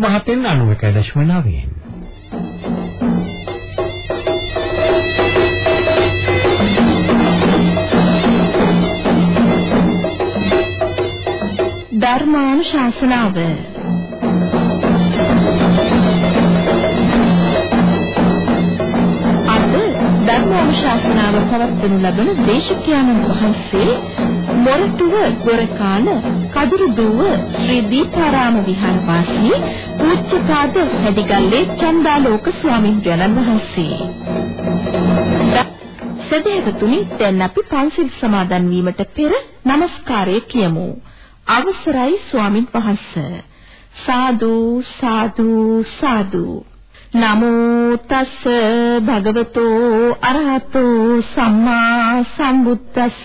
මහතෙන් 91.9න් ධර්මානුශාසනාව. අද ධර්මානුශාසනාව පවත්වනු ලබන දේශකයන්න් වහන්සේ මොරටුව ගොරකාන කදුරුදුව ශ්‍රී දීපාරාම විහාරවාසී පූජ්‍යපාද හැදිගල්ලේ චන්දාලෝක ස්වාමීන් වහන්සේ. සදේවතුනි දැන් අපි පන්සිල් සමාදන් වීමට පෙර নমස්කාරය කියමු. අවසරයි ස්වාමින් වහන්සේ. සාදු සාදු සාදු නමෝ තස් භගවතෝ අරහතෝ සම්මා සම්බුද්දස්ස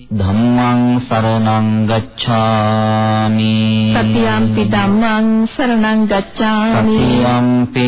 ධම්මං සරණං ගච්ඡාමි. තතියම්පි ධම්මං සරණං ගච්ඡාමි. තතියම්පි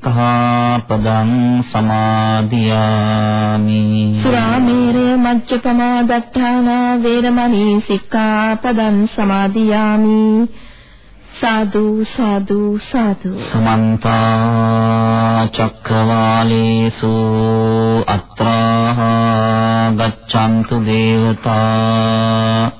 සික්ඛාපදං සමාදියාමි සුරාමේරය මජ්ජපමා දත්තානා වේරමණී සික්ඛාපදං සමාදියාමි සාදු සාදු සාදු සමන්ත චක්කවාලේසු අත්‍රා ගච්ඡන්තු දේවතා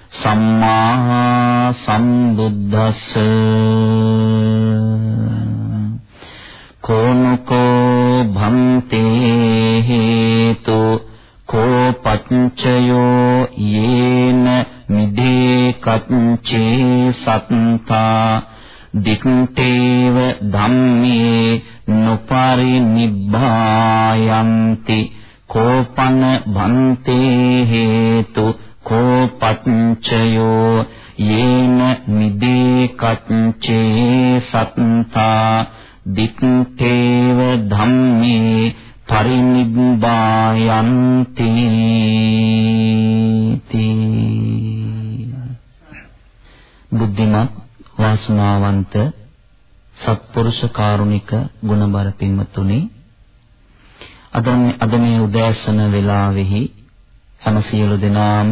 සම්මා සම්බුද්දස්ස. කෝනකෝ භන්තේ හේතු කෝ පච්චයෝ යේන මිදේ කච්චේ සත්තා. දික්ඨේව ධම්මේ නොපරිනිබ්බායන්ති. කෝපන භන්තේ හේතු කෝපච්චයෝ යේන නිදේ කච්චේ සත්තා දිත්තේව ධම්මේ පරිනිබ්බායන්ති බුද්ධිමත් වාසනාවන්ත සත්පුරුෂ කාරුණික ගුණබර පින්වතුනි අද අද මේ උදෑසන වේලාවෙහි හැම සියලු දෙනාම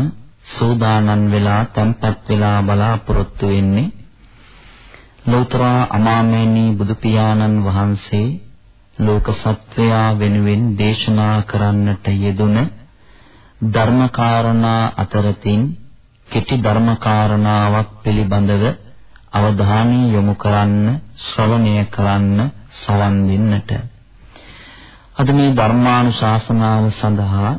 සූදානම් වෙලා tempත් වෙලා බලාපොරොත්තු වෙන්නේ ලෝතර අමාමේනී බුදු පියාණන් වහන්සේ ලෝක සත්වයා වෙනුවෙන් දේශනා කරන්නට යෙදුන ධර්මකාරණා අතරතින් කෙටි ධර්මකාරණාවක් පිළිබඳව අවධානය යොමු කරන්න ශ්‍රවණය කරන්න සවන් දෙන්නට. අද මේ ධර්මානුශාසනාව සඳහා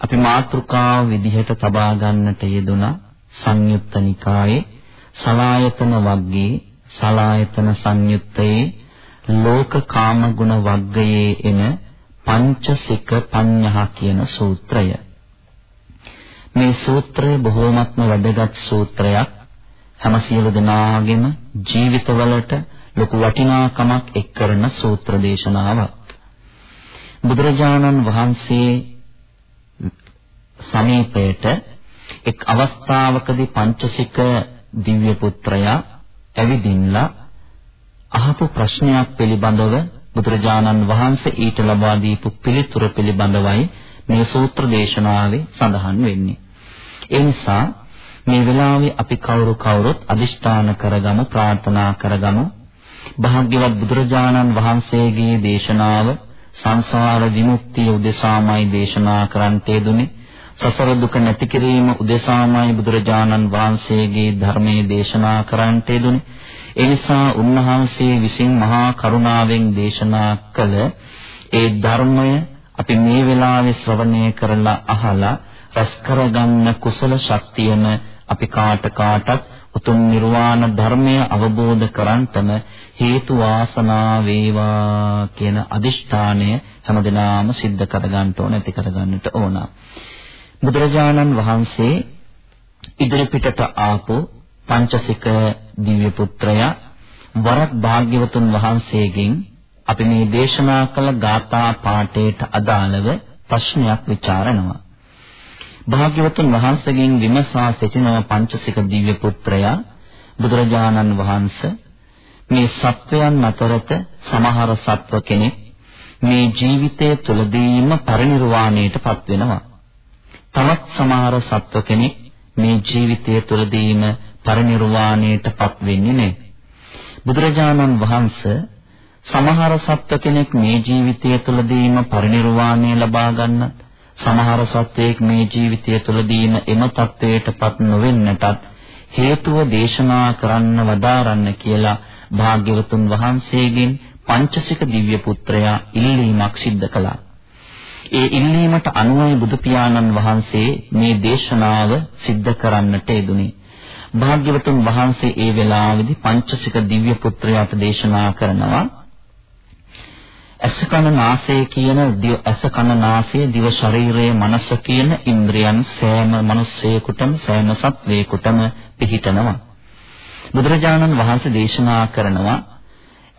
අපි මාතෘකාව විදිහට තබා ගන්නට යෙදුනා සංයුත්ත නිකායේ සලායතන වග්ගයේ සලායතන සංයුත්තයේ ලෝක කාම ගුණ වග්ගයේ එන පංචසික පඤ්ඤහ කියන සූත්‍රය. මේ සූත්‍රය බොහෝමත්ම වැදගත් සූත්‍රයක්. හැම සියලු දෙනාගේම ජීවිතවලට ලොකු වටිනාකමක් එක් කරන සූත්‍ර දේශනාවක්. බුදුරජාණන් වහන්සේ සමීපයට එක් අවස්ථාවකදී පංචසික දිව්‍ය පුත්‍රයා ඇවිදින්ලා අහපු ප්‍රශ්නයක් පිළිබඳව බුදුරජාණන් වහන්සේ ඊට ලබා දීපු පිළිතුර පිළිබඳවයි මේ සූත්‍ර දේශනාවේ සඳහන් වෙන්නේ. ඒ නිසා මේ වෙලාවේ අපි කවුරු කවුරුත් අදිෂ්ඨාන කරගමු ප්‍රාර්ථනා කරගමු භාග්‍යවත් බුදුරජාණන් වහන්සේගේ දේශනාව සංසාර විමුක්තිය උදෙසාමයි දේශනා කරන්නට යෙදුනේ සසර දුක නැති කිරීම උදෙසාමයි බුදුරජාණන් වහන්සේගේ ධර්මයේ දේශනා කරන්නට යෙදුනේ ඒ නිසා උන්වහන්සේ විසින් මහා කරුණාවෙන් දේශනා කළ ඒ ධර්මය අපි මේ වෙලාවේ ශ්‍රවණය කරලා අහලා රැස් කරගන්න කුසල ශක්තියම අපි කාට කාටත් උතුම් නිර්වාණ ධර්මය අවබෝධ කරන්තම හේතු වාසනා වේවා කියන අදිෂ්ඨානය හැමදෙනාම සිද්ධ කරගන්න ඕන ඇති කරගන්නට ඕන. බුදුරජාණන් වහන්සේ ඉදිරිපිටට ආපු පංචසික දිව්‍ය පුත්‍රයා වරක් භාග්‍යවතුන් වහන්සේගෙන් අපි මේ දේශනා කළ ගාථා පාඨයට අදාළව ප්‍රශ්නයක් ਵਿਚාරනවා. භාග්‍යවතුන් වහන්සේගෙන් විමසා සිටින පංචසික දිව්‍ය පුත්‍රයා බුදුරජාණන් වහන්සේ මේ සත්වයන් අතරත සමහර සත්ව කෙනෙක් මේ ජීවිතය තුළදීම පරිණිරවාණයටපත් වෙනවා. තවත් සමහර සත්ව කෙනෙක් මේ ජීවිතය තුළදීම පරිණිරවාණයටපත් වෙන්නේ නැහැ. බුදුරජාණන් වහන්සේ සමහර සත්ව කෙනෙක් මේ ජීවිතය තුළදීම පරිණිරවාණය ලබා ගන්නත් සමහර සත්වයෙක් මේ ජීවිතය තුළදීම එම තත්වයටපත් නොවෙන්නටත් හේතුව දේශනා කරන්න වදාරන්න කියලා භාග්‍යවතුන් වහන්සේගෙන් පංචසික දිව්‍ය පුත්‍රයා ඉල්ලීමක් සිද්ධ කළා. ඒ ඉල්ලීමට අනුවයි බුදු පියාණන් වහන්සේ මේ දේශනාව සිද්ධ කරන්නට යෙදුනේ. භාග්‍යවතුන් වහන්සේ ඒ වෙලාවේදී පංචසික දිව්‍ය පුත්‍රයාට දේශනා කරනවා ඇස කන නාසය කියන ඇස කන නාසය දිව ශරීරය මනස කියන ඉන්ද්‍රියන් සෑම මිනිස්සෙකුටම සෑම සත්වයකටම පිහිටනවා බුදුරජාණන් වහන්සේ දේශනා කරනවා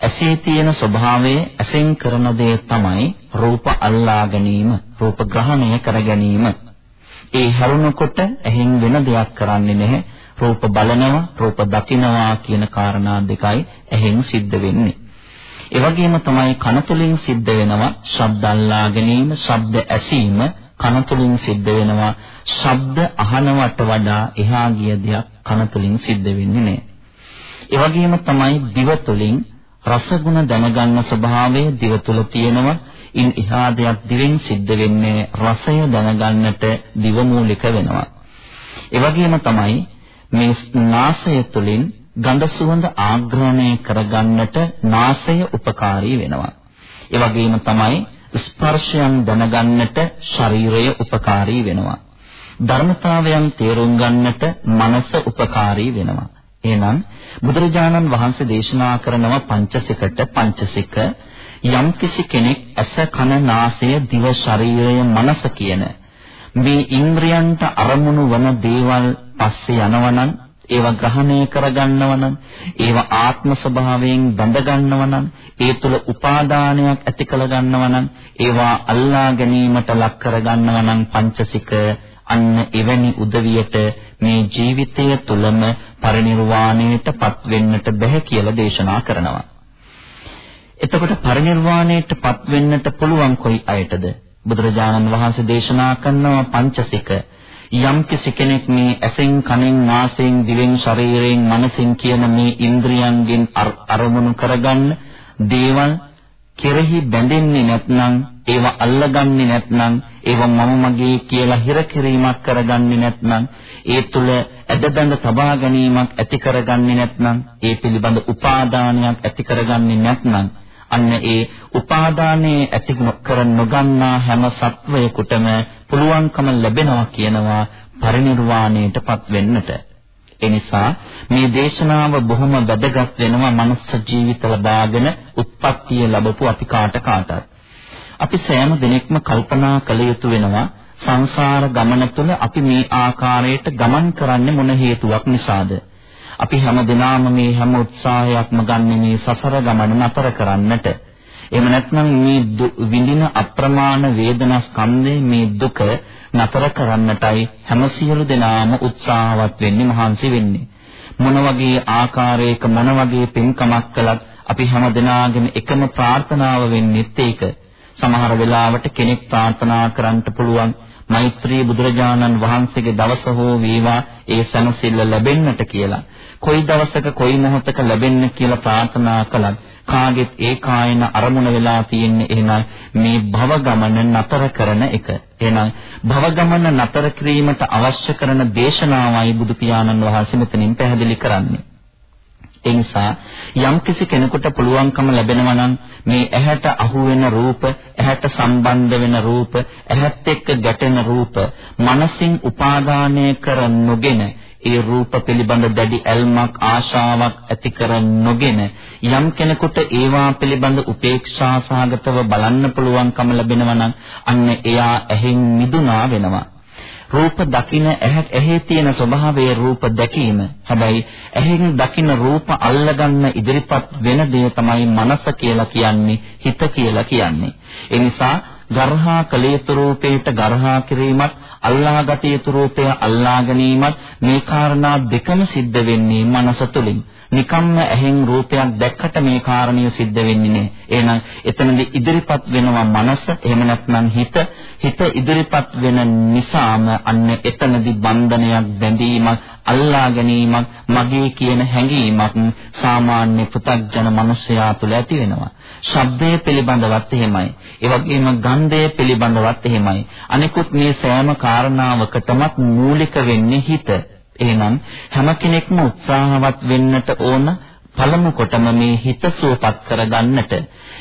ඇසේ තියෙන ස්වභාවය ඇසෙන් කරන දේ තමයි රූප අල්ලා ගැනීම රූප ග්‍රහණය කර ගැනීම ඒ හැරුණකොට ඇහෙන් වෙන දෙයක් කරන්නේ නැහැ රූප බලනවා රූප දකිනවා කියන කාරණා දෙකයි ඇහෙන් සිද්ධ වෙන්නේ ඒ වගේම තමයි කන තුලින් සිද්ධ වෙනවා ශබ්ද අල්ලා ගැනීම, ශබ්ද ඇසීම කන තුලින් සිද්ධ වෙනවා. ශබ්ද අහනවට වඩා එහා ගිය දෙයක් කන තුලින් සිද්ධ වෙන්නේ නැහැ. ඒ වගේම තමයි දිව තුලින් රසගුණ දැනගන්න ස්වභාවය දිව තුල තියෙනවා. ඉන් එහා දෙයක් දිවෙන් සිද්ධ වෙන්නේ රසය දැනගන්නට දිව මූලික වෙනවා. ඒ වගේම තමයි මේ නාසය තුලින් ගඳ සුවඳ ආග්‍රහණය කරගන්නට නාසය උපකාරී වෙනවා. ඒ වගේම තමයි ස්පර්ශයන් දැනගන්නට ශරීරය උපකාරී වෙනවා. ධර්මතාවයන් තේරුම් ගන්නට මනස උපකාරී වෙනවා. එහෙනම් බුදුරජාණන් වහන්සේ දේශනා කරනවා පංචසිකට පංචසික යම්කිසි කෙනෙක් ඇස කන නාසය දිව ශරීරය මනස කියන මේ ඉන්ද්‍රයන්ට අරමුණු වන දේවල් පස්සේ යනවනම් ඒවා ග්‍රහණය කරගන්නව නම් ඒවා ආත්ම ස්වභාවයෙන් බඳ ගන්නව නම් ඒ තුල උපාදානයක් ඇති කර ගන්නව නම් ඒවා අල්ලා ගැනීමට ලක් කර ගන්නව නම් පංචසික අන්න එවැනි උදවියට මේ ජීවිතය තුළම පරිණිරවාණයටපත් වෙන්නට බැහැ කියලා දේශනා කරනවා. එතකොට පරිණිරවාණයටපත් වෙන්නට පුළුවන් කොයි අයටද? බුදුරජාණන් වහන්සේ දේශනා කරනවා පංචසික යම් කෙනෙක් මේ ඇසෙන් කනෙන් නාසයෙන් දිවෙන් ශරීරයෙන් මනසෙන් කියන මේ ඉන්ද්‍රියන්ගෙන් අරමුණු කරගන්න දේවල් කෙරෙහි බැඳෙන්නේ නැත්නම් ඒවා අල්ලගන්නේ නැත්නම් ඒවා මම මගේ කියලා හිර කිරීමක් කරගන්නේ නැත්නම් ඒ තුල ඇදබැඳ තබා ගැනීමක් ඇති කරගන්නේ නැත්නම් ඒ පිළිබඳ උපාදානයක් ඇති කරගන්නේ නැත්නම් අන්න ඒ උපාදානයේ ඇති කර නොගන්නා හැම සත්වයකටම පුළුවන්කම ලැබෙනවා කියනවා පරිණිරවාණයටපත් වෙන්නට. ඒ නිසා මේ දේශනාව බොහොම වැදගත් වෙනවා මනුස්ස ජීවිත ලබාගෙන උත්පත්තිය ලැබපු අපි කාට කාටත්. අපි සෑම දිනෙකම කල්පනා කළ යුතු වෙනවා සංසාර ගමන තුළ අපි මේ ආකාරයට ගමන් කරන්නේ මොන හේතුවක් නිසාද? අපි හැම දිනම මේ හැම උත්සාහයක්ම ගන්න මේ සසර ගමන නතර කරන්නට. එහෙම නැත්නම් මේ විඳින අප්‍රමාණ වේදනා ස්කන්ධේ මේ දුක නතර කරන්නටයි හැම සියලු දෙනාම උත්සාහවත් වෙන්නේ මහන්සි වෙන්නේ. මොන වගේ ආකාරයක මොන වගේ පින්කමක් කළත් අපි හැම දිනාගෙම එකම ප්‍රාර්ථනාව වෙන්නේත් ඒක. සමහර වෙලාවට කෙනෙක් ප්‍රාර්ථනා කරන්නට පුළුවන් මෛත්‍රී බුදුරජාණන් වහන්සේගේ දවස හෝ වේවා ඒ සනසිල්ල ලැබෙන්නට කියලා. කොයි දවසක කොයි මොහොතක ලැබෙන්න කියලා ප්‍රාර්ථනා කළත් කාගෙත් ඒ කායන අරමුණ වෙලා තියෙන්නේ එහෙනම් මේ භව ගමන නතර කරන එක. එහෙනම් භව ගමන නතර කිරීමට අවශ්‍ය කරන දේශනාවයි බුදු පියාණන් වහන්සේ මෙතනින් පැහැදිලි කරන්නේ. ඒ නිසා යම්කිසි කෙනෙකුට පුළුවන්කම ලැබෙනවා නම් මේ ඇහැට අහු වෙන රූප, ඇහැට සම්බන්ධ වෙන රූප, ඇහත් එක්ක ගැටෙන රූප, මනසින් උපාදානය කර නොගෙන ඒ රූප පිළිබඳ දැඩි ඇල්මක් ආශාවක් ඇති කර නොගෙන යම් කෙනෙකුට ඒවා පිළිබඳ උපේක්ෂා සහගතව බලන්න පුළුවන්කම ලැබෙනවා නම් අන්න එයා ඇහෙන් මිදුණා වෙනවා රූප දකින ඇහි තියෙන ස්වභාවයේ රූප දැකීම. හැබැයි ඇහෙන් දකින රූප අල්ලගන්න ඉදිරිපත් වෙන දේ තමයි මනස කියලා කියන්නේ, හිත කියලා කියන්නේ. ඒ නිසා ගර්හා කලේතු රූපේට ගර්හා කිරීමත් අල්ලාගත යුතු රූපය අල්ලා ගැනීමත් මේ කාරණා දෙකම සිද්ධ වෙන්නේ මනස තුලින්. නිකම්ම ඇහෙන් රූපයක් දැක්කට මේ කාරණිය සිද්ධ වෙන්නේ නැහැ. එහෙනම් එතනදී ඉදිරිපත් වෙනවා මනස, එහෙම නැත්නම් හිත. හිත ඉදිරිපත් වෙන නිසාම අන්න එතනදී බන්ධනයක් බැඳීමක් අල්ලා ගැනීමක් මගේ කියන හැඟීමක් සාමාන්‍ය පුතග්ජන මනුස්සයා තුළ ඇති වෙනවා. ශබ්දය පිළිබඳවත් එහෙමයි. ඒ වගේම ගන්ධය පිළිබඳවත් එහෙමයි. අනිකුත් මේ සෑම කාරණාවකටමත් මූලික වෙන්නේ හිත. එහෙනම් හැම කෙනෙක්ම උත්සාහවත් වෙන්නට ඕන පළමු කොටම මේ හිත සුවපත් කරගන්නට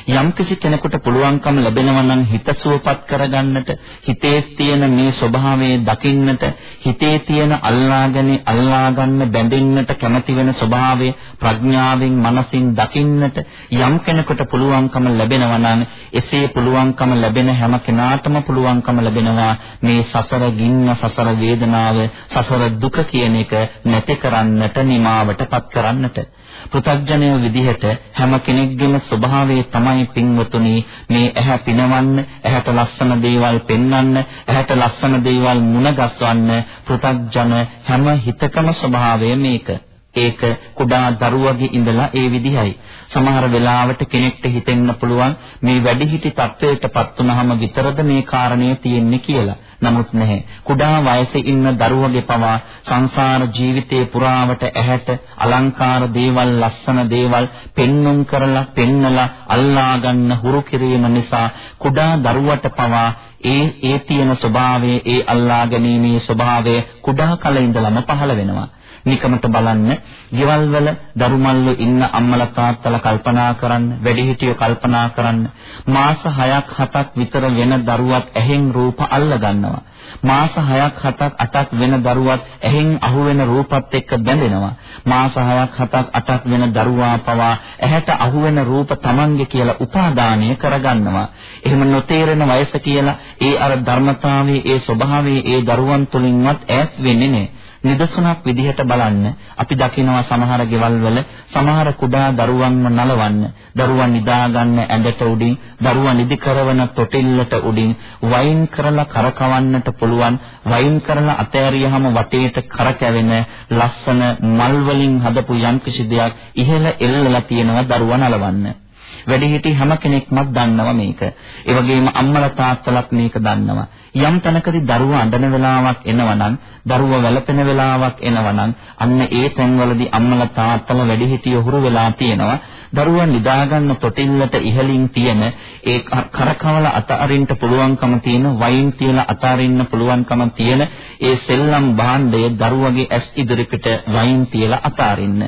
යම්කිසි කෙනෙකුට පුළුවන්කම ලැබෙනවා නම් හිත සුවපත් කරගන්නට හිතේ තියෙන මේ ස්වභාවය දකින්නට හිතේ තියෙන අල්ලාගෙන අල්ලා ගන්න බැඳෙන්නට කැමති වෙන ස්වභාවය ප්‍රඥාවෙන් මනසින් දකින්නට යම් කෙනෙකුට පුළුවන්කම ලැබෙනවා නම් එසේ පුළුවන්කම ලැබෙන හැම කෙනාටම පුළුවන්කම ලැබෙනවා. මේ සසර ගින්න සසර වේදනාව සසර දුක කියන එක නැති කරන්නට නිමාවටපත් කරන්නට. පෘථග්ජනය විදිහට හැම කෙනෙක්ගේම ස්වභාවය තමයි පින්වතුනි මේ ඇහැ පිනවන්න, ඇහැට ලස්සන දේවල් පෙන්වන්න, ඇහැට ලස්සන දේවල් මුණ ගස්වන්න පෘථග්ජන හැම හිතකම ස්වභාවය මේක. ඒක කුඩා දරුවගේ ඉඳලා ඒ විදිහයි. සමහර වෙලාවට කෙනෙක්ට හිතෙන්න පුළුවන් මේ වැඩිහිටි තත්වයටපත් වුනහම විතරද මේ කාරණේ තියෙන්නේ කියලා. නමුත් නැහැ. කුඩා වයසේ ඉන්න දරුවගේ පවා සංසාර ජීවිතේ පුරාවට ඇහැට අලංකාර දේවල්, ලස්සන දේවල් පෙන්눔 කරලා, පෙන්නලා අල්ලා ගන්න හුරු කිරීම නිසා කුඩා දරුවට පවා ඒ ඒ තියෙන ස්වභාවය, ඒ අල්ලා ගැනීමේ ස්වභාවය කුඩා කල ඉඳලම පහළ වෙනවා. නිකමට බලන්න, ගෙවල් වල දරුමල්ලු ඉන්න අම්මලා තාත්තලා කල්පනා කරන්න, වැඩිහිටියෝ කල්පනා කරන්න. මාස 6ක් 7ක් විතර වෙන දරුවත් ඇහෙන් රූප අල්ල ගන්නවා. මාස 6ක් 7ක් 8ක් වෙන දරුවත් ඇහෙන් අහුවෙන රූපත් එක්ක බැඳෙනවා. මාස 6ක් 7ක් 8ක් වෙන දරුවා පවා ඇහැට අහුවෙන රූප Tamange කියලා උපාදානය කරගන්නවා. එහෙම නොතේරෙන වයස කියලා ඒ අර ධර්මතාවයේ ඒ ස්වභාවයේ ඒ දරුවන් තුලින්වත් ඈත් වෙන්නේ නැහැ. නිදසුනක් විදිහට බලන්න. අපි දකිනවා සමහර ගෙවල් වල සමහර කුඩා දරුවන්ව නලවන්න. දරුවන් නිදා ගන්න ඇඳට උඩින් දරුවා නිදි කරවන තොටිල්ලට උඩින් වයින් කරලා කරකවන්නට පුළුවන් වයින් කරලා අතෑරියහම වටේට කරකැවෙන ලස්සන මල් වලින් හදපු යම්කිසි දෙයක් ඉහළ එල්ලලා තියෙනවා දරුවා නලවන්න. වැඩිහිටි හැම කෙනෙක්මත් දන්නවා මේක. ඒ වගේම අම්මලා තාත්තලාත් මේක දන්නවා. යම් තැනකදී දරුවා අඬන වෙලාවක් එනවනම්, දරුවා වැළපෙන වෙලාවක් එනවනම්, අන්න ඒ තැන්වලදී අම්මලා තාත්තලා වැඩිහිටියෝ හුරු වෙලා තියෙනවා. දරුවා නිදාගන්න තොටිල්ලට ඉහළින් තියෙන ඒ කරකවල අතරින්න පුළුවන්කම තියෙන වයින් තියලා අතරින්න පුළුවන්කම තියෙන ඒ සෙල්ලම් භාණ්ඩය දරුවගේ ඇස් ඉදිරිපිට වයින් තියලා අතරින්න.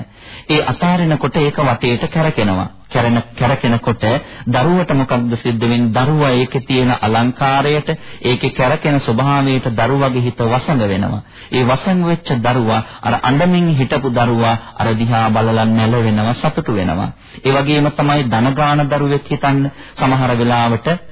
ඒ අතාරිනකොට ඒක වටේට කැරකෙනවා. කැරෙන කැරකෙනකොට දරුවට මොකක්ද සිද්ධ වෙන්නේ? දරුවා ඒකේ තියෙන අලංකාරයට, ඒකේ කැරකෙන ස්වභාවයට දරුවගේ හිත වසඟ වෙනවා. ඒ වසඟ වෙච්ච දරුවා අර අඬමින් හිටපු දරුවා අර දිහා බලලා නැලවෙනවා, සතුටු වෙනවා. ඒ වගේම තමයි ධනගාන දරුවෙක් හිතන්න සමහර වෙලාවට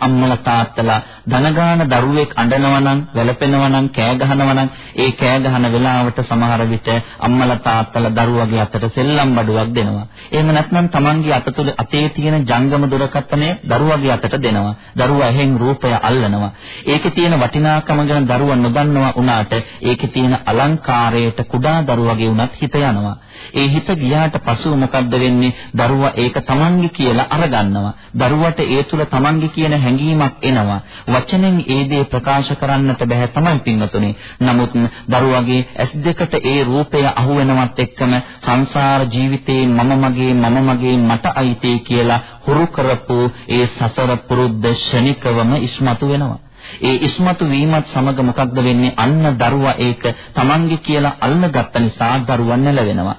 අම්මලා තාත්තලා ධනගාන දරුවෙක් අඬනවා නම් වැළපෙනවා නම් කෑ ගහනවා නම් ඒ කෑ ගහන වෙලාවට සමහර විට අම්මලා තාත්තලා දරුවගේ අතට සෙල්ලම් බඩුවක් දෙනවා. එහෙම නැත්නම් Tamanගේ අත තුළ අතේ තියෙන ජංගම දුරකථනය දරුවගේ අතට දෙනවා. දරුවා එහෙන් රූපය අල්ලනවා. ඒකේ තියෙන වටිනාකම ගැන දරුවා නොදන්නවා වුණාට ඒකේ තියෙන අලංකාරයට කුඩා දරුවගේ උනත් හිත යනවා. ඒ හිත ගියාට පසුව මොකද්ද වෙන්නේ? දරුවා ඒක Tamanගේ කියලා අරගන්නවා. දරුවට ඒ තුළ Tamanගේ කියන හැඟීමක් එනවා. වචනෙන් ඒ දේ ප්‍රකාශ කරන්නට බෑ තමයි පින්වතුනි. නමුත් දරුවගේ ඇස් දෙකට ඒ රූපය අහු වෙනවත් එක්කම සංසාර ජීවිතේ මම මගේ මම මගේ මට අයිති කියලා හුරු කරපු ඒ සසර පුරුද්ද ශනිකවම ඉස්මතු වෙනවා. ඒ ඉස්මතු වීමත් සමග මොකක්ද වෙන්නේ අන්න දරුවා ඒක තමන්ගේ කියලා අල්ලගත්ත නිසා දරුවා නැලවෙනවා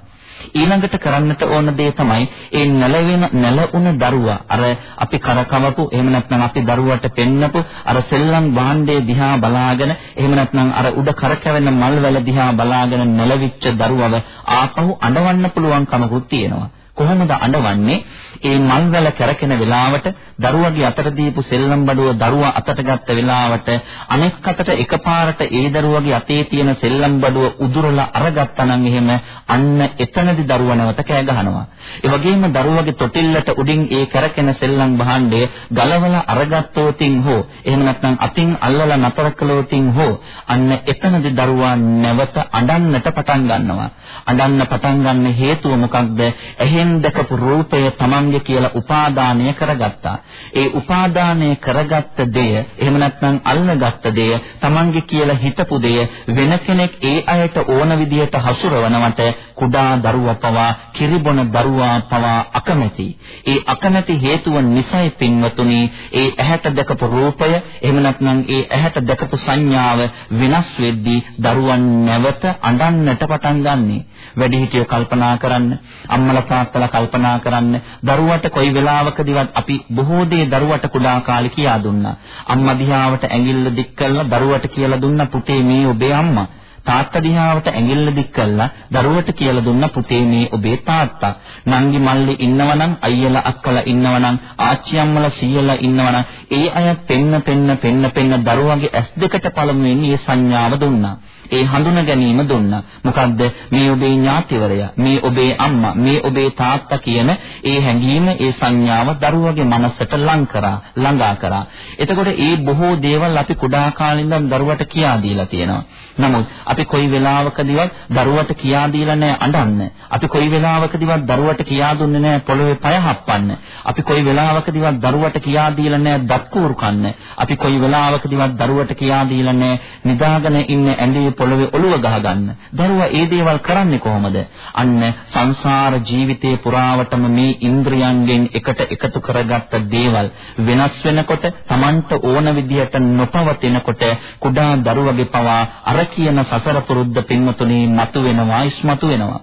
ඊළඟට කරන්නට ඕන දේ තමයි ඒ නැලවෙන නැලුණ දරුවා. අර අපි කරකවපු එහෙම නැත්නම් අපි දරුවට පෙන්නපු අර සෙල්ලම් භාණ්ඩයේ දිහා බලාගෙන එහෙම නැත්නම් අර උඩ කරකැවෙන මල් වැල දිහා බලාගෙන නැලවිච්ච දරුවව ආපහු අඬවන්න පුළුවන් කමකුත් තියෙනවා. කොහොමද අඬවන්නේ? ඒ මල්වැල කැරකෙන වෙලාවට දරුවගේ අතට දීපු සෙල්ලම් බඩුව දරුවා අතට ගත්ත වෙලාවට අනෙක් අතට එකපාරට ඒ දරුවගේ අතේ තියෙන සෙල්ලම් බඩුව උදුරලා අරගත්තා නම් එහෙම අන්න එතනදි දරුවා නැවත කෑ ගහනවා. ඒ වගේම දරුවගේ තොටිල්ලට උඩින් ඒ කැරකෙන සෙල්ලම් භාණ්ඩය ගලවලා අරගත්තෝතින් හෝ එහෙම නැත්නම් අතින් අල්ලලා නතර කළෝතින් හෝ අන්න එතනදි දරුවා නැවත අඬන්නට පටන් ගන්නවා. අඬන්න පටන් ගන්න හේතුව මොකක්ද? එහෙන් ඇහෙන් දැකපු රූපය තමන්ගේ කියලා උපාදානය කරගත්තා. ඒ උපාදානය කරගත්ත දෙය එහෙම නැත්නම් අල්ලගත්ත දෙය තමන්ගේ කියලා හිතපු දෙය වෙන කෙනෙක් ඒ අයට ඕන විදිහට හසුරවනවට කුඩා දරුවා පවා කිරිබොන දරුවා පවා අකමැති. ඒ අකමැති හේතුව නිසයි පින්වතුනි ඒ ඇහැට දැකපු රූපය එහෙම නැත්නම් ඒ ඇහැට දැකපු සංඥාව වෙනස් වෙද්දී දරුවන් නැවත අඬන්නට පටන් ගන්නෙ. වැඩිහිටියෝ කල්පනා කරන්න අම්මලා තාත්තලා කල්පනා කරන්න දරුවට කොයි වෙලාවකදීවත් අපි බොහෝ දේ දරුවට කුඩා කාලේ කියා දුන්නා අම්මා දිහාවට ඇඟිල්ල දික් කරලා දරුවට කියලා දුන්නා පුතේ මේ ඔබේ අම්මා තාත්තා දිහාවට ඇඟිල්ල දික් කළා දරුවට කියලා දුන්න පුතේ මේ ඔබේ තාත්තා. නංගි මල්ලි ඉන්නවනම් අයියලා අක්කලා ඉන්නවනම් ආච්චි අම්මලා සීයලා ඉන්නවනම් ඒ අය පෙන්න පෙන්න පෙන්න පෙන්න දරුවගේ ඇස් දෙකට පළමුවෙන් මේ සංඥාව දුන්නා. ඒ හඳුන ගැනීම දුන්නා. මොකද්ද? මේ ඔබේ ඥාතිවරයා, මේ ඔබේ අම්මා, මේ ඔබේ තාත්තා කියන ඒ හැඟීම, ඒ සංඥාව දරුවගේ මනසට ලං කරා, ළඟා කරා. එතකොට ඒ බොහෝ දේවල් අපි කුඩා කාලේ ඉඳන් දරුවට කියා දීලා තියෙනවා. නමුත් අපි කොයි වෙලාවකදීවත් දරුවට කියා දීලා නැහැ අඬන්න. අපි කොයි වෙලාවකදීවත් දරුවට කියා දුන්නේ නැහැ පොළවේ පය හප්පන්න. අපි කොයි වෙලාවකදීවත් දරුවට කියා දීලා නැහැ දත් කූරු කන්න. අපි කොයි වෙලාවකදීවත් දරුවට කියා දීලා නැහැ නිදාගෙන ඉන්න ඇඳේ පොළවේ ඔළුව ගහගන්න. දරුවා ඒ දේවල් කරන්නේ කොහොමද? අන්න සංසාර ජීවිතේ පුරාවටම මේ ඉන්ද්‍රියන්ගෙන් එකට එකතු කරගත්ත දේවල් වෙනස් වෙනකොට Tamanට ඕන විදිහට නොපවතිනකොට කුඩා දරුවගේ පවා අර කියන සසර පුරුද්ද පින්වතුනි මතු වෙනවා ඉස්මතු වෙනවා.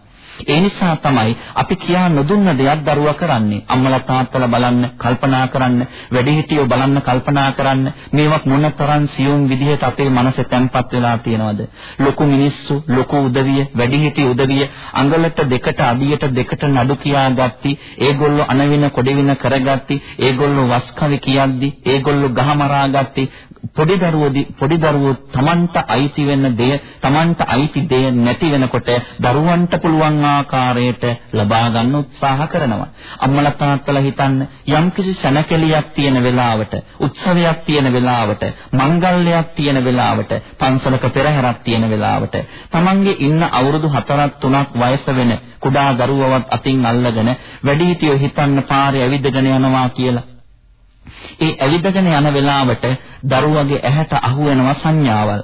ඒ නිසා තමයි අපි කියා නොදුන්න දෙයක් දරුවා කරන්නේ. අම්මලා තාත්තලා බලන්න, කල්පනා කරන්න, වැඩිහිටියෝ බලන්න කල්පනා කරන්න. මේවක් මොනතරම් සියුම් විදිහට අපේ මනසේ තැම්පත් වෙලා තියෙනවද? ලොකු මිනිස්සු, ලොකු උදවිය, වැඩිහිටි උදවිය අඟලට දෙකට අඩියට දෙකට නඩු කියාගatti, ඒගොල්ලෝ අනවින කොඩවින කරගatti, ඒගොල්ලෝ වස්කවි කියද්දි, ඒගොල්ලෝ ගහමරාගatti, පොඩි දරුවෝ පොඩි දරුවෝ Tamanට අයිති වෙන දෙය Tamanට අයිති දෙය නැති වෙනකොට දරුවන්ට පුළුවන් ආකාරයට ලබා ගන්න උත්සාහ කරනවා. අම්මලා තාත්තලා හිතන්න යම්කිසි සැනකෙලියක් තියෙන වෙලාවට, උත්සවයක් තියෙන වෙලාවට, මංගල්‍යයක් තියෙන වෙලාවට, පන්සලක පෙරහැරක් තියෙන වෙලාවට, Tamanගේ ඉන්න අවුරුදු 4ක් 3ක් වයස වෙන කුඩා දරුවවත් අතින් අල්ලගෙන වැඩිහිටියෝ හිතන්න පාරේ ඇවිදගෙන යනවා කියලා ඒ ඇවිදගෙන යන වෙලාවට දරුවගේ ඇහැට අහුවෙනවා සංඥාවල්.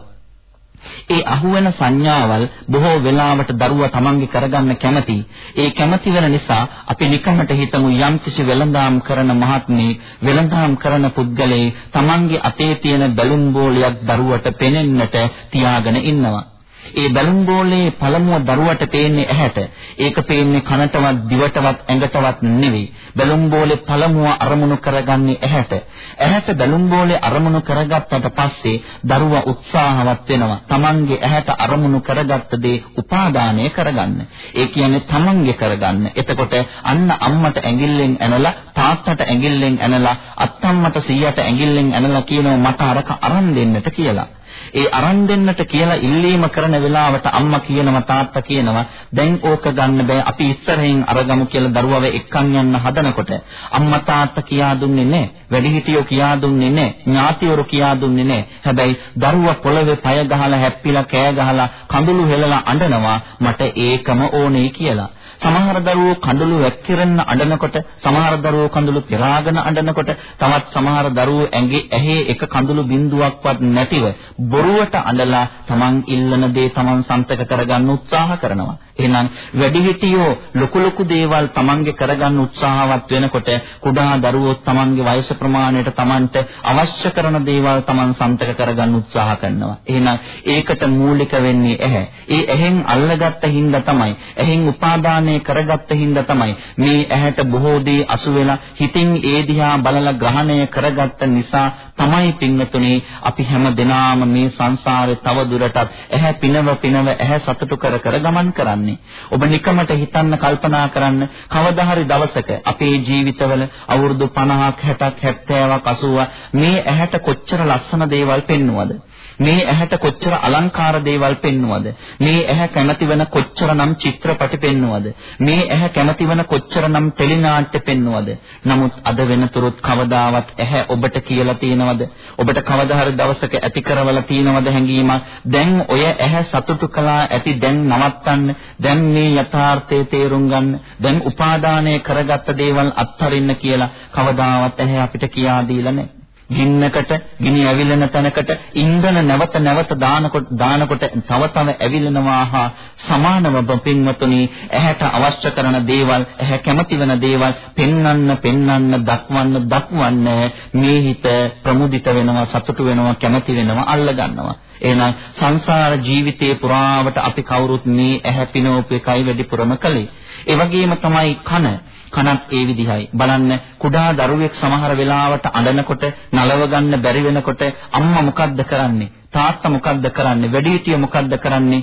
ඒ අහුවෙන සංඥාවල් බොහෝ වෙලාවට දරුවා තමන්ගේ කරගන්න කැමති. ඒ කැමති වෙන නිසා අපි නිකමට හිතමු යම්කිසි වෙළඳාම් කරන මහත්මේ වෙළඳාම් කරන පුද්ගලයේ තමන්ගේ අතේ තියෙන බැලුම් බෝලයක් දරුවට පෙනෙන්නට තියාගෙන ඉන්නවා. ඒ බැලුම් බෝලේ පළමුව දරුවට පේන්නේ ඇහැට. ඒක පේන්නේ කනටවත් දිවටවත් ඇඟටවත් නෙවෙයි. බැලුම් බෝලේ පළමුව අරමුණු කරගන්නේ ඇහැට. ඇහැට බැලුම් බෝලේ අරමුණු කරගත්තට පස්සේ දරුවා උත්සාහවත් වෙනවා. Tamange ඇහැට අරමුණු කරගත්ත දේ උපාදානය කරගන්න. ඒ කියන්නේ Tamange කරගන්න. එතකොට අන්න අම්මට ඇඟිල්ලෙන් ඇනලා තාත්තට ඇඟිල්ලෙන් ඇනලා අත්තම්මට සීයට ඇඟිල්ලෙන් ඇනලා කියනවා මට අරක අරන් දෙන්නට කියලා. ඒ අරන් දෙන්නට කියලා ඉල්ලීම කරන වෙලාවට අම්මා කියනවා තාත්තා කියනවා දැන් ඕක ගන්න බෑ. අපි ඉස්සරහින් අරගමු කියලා දරුවව එක්කන් යන්න හදනකොට අම්මා තාත්තා කියා දුන්නේ නැහැ වැඩිහිටියෝ කියා දුන්නේ නැහැ ඥාතිවරු කියා දුන්නේ නැහැ හැබැයි දරුවා පොළවේ පය ගහලා හැප්පිලා කෑ ගහලා කඳුළු හෙලලා අඬනවා. මට ඒකම ඕනේ කියලා. සමහර දරුවෝ කඳුළු වැක්කිරෙන්න අඬනකොට සමහර දරුවෝ කඳුළු පෙරාගෙන අඬනකොට තවත් සමහර දරුවෝ ඇඟේ ඇහි එක කඳුළු බිඳුවක්වත් නැතිව බොරුවට අඬලා Taman ඉල්ලන දේ Taman සන්තක කරගන්න උත්සාහ කරනවා එහෙනම් වැඩිහිටියෝ ලොකු ලොකු දේවල් Tamange කරගන්න උත්සාහවත් වෙනකොට කුඩා දරුවෝ Tamange වයස ප්‍රමාණයට Tamanට අවශ්‍ය කරන දේවල් Taman සම්තක කරගන්න උත්සාහ කරනවා. එහෙනම් ඒකට මූලික වෙන්නේ ඇහැ. ඒ ඇහෙන් අල්ලගත්ත හින්දා තමයි, ඇහෙන් උපාදානය කරගත්ත හින්දා තමයි මේ ඇහැට බොහෝ දේ අසු වෙලා හිතින් ඒ දිහා බලලා ග්‍රහණය කරගත්ත නිසා තමයි පින්වතුනි අපි හැම දිනාම මේ සංසාරේ තව දුරටත් ඇහැ පිනව පිනව ඇහැ සතුටු කර කර ගමන් කරන්නේ. ඔබ නිකමට හිතන්න කල්පනා කරන්න කවදා හරි දවසක අපේ ජීවිතවල අවුරුදු 50ක් 60ක් 70ක් 80ක් මේ ඇහැට කොච්චර ලස්සන දේවල් පෙන්වුවද? මේ ඇහැට කොච්චර අලංකාර දේවල් පෙන්වුවද? මේ ඇහැ කැමති වෙන කොච්චරනම් චිත්‍රපටි පෙන්වුවද? මේ ඇහැ කැමති වෙන කොච්චරනම් ටෙලිනාට්‍ය පෙන්වුවද? නමුත් අද වෙනතුරුත් කවදාවත් ඇහැ ඔබට කියලා තියෙනවද? ඔබට කවදා හරි දවසක ඇති කරවලා තියෙනවද හැඟීමක්? දැන් ඔය ඇහැ සතුටු කළා ඇති දැන් නවත්තන්න. දැන් මේ යථාර්ථය තේරුම් ගන්න. දැන් උපාදානය කරගත්ත දේවල් අත්හරින්න කියලා කවදාවත් ඇහැ අපිට කියා දීලා නැහැ. ගින්නකට ගිනි ඇවිලෙන තැනකට ඉන්ධන නැවත නැවත දානකොට දානකොට තව තව ඇවිලෙනවා හා සමානව පින්වතුනි ඇහැට අවශ්‍ය කරන දේවල් ඇහැ කැමති වෙන දේවල් පෙන්වන්න පෙන්වන්න දක්වන්න දක්වන්න මේ හිත ප්‍රමුදිත වෙනවා සතුටු වෙනවා කැමති වෙනවා අල්ල ගන්නවා. එහෙනම් සංසාර ජීවිතේ පුරාවට අපි කවුරුත් මේ ඇහැ පිනෝපේ කයි වැඩිපුරම කළේ. ඒ වගේම තමයි කන. කනත් ඒ විදිහයි. බලන්න කුඩා දරුවෙක් සමහර වෙලාවට අඬනකොට නලව ගන්න බැරි වෙනකොට අම්මා මොකද්ද කරන්නේ? තාත්තා මොකද්ද කරන්නේ? වැඩිහිටිය මොකද්ද කරන්නේ?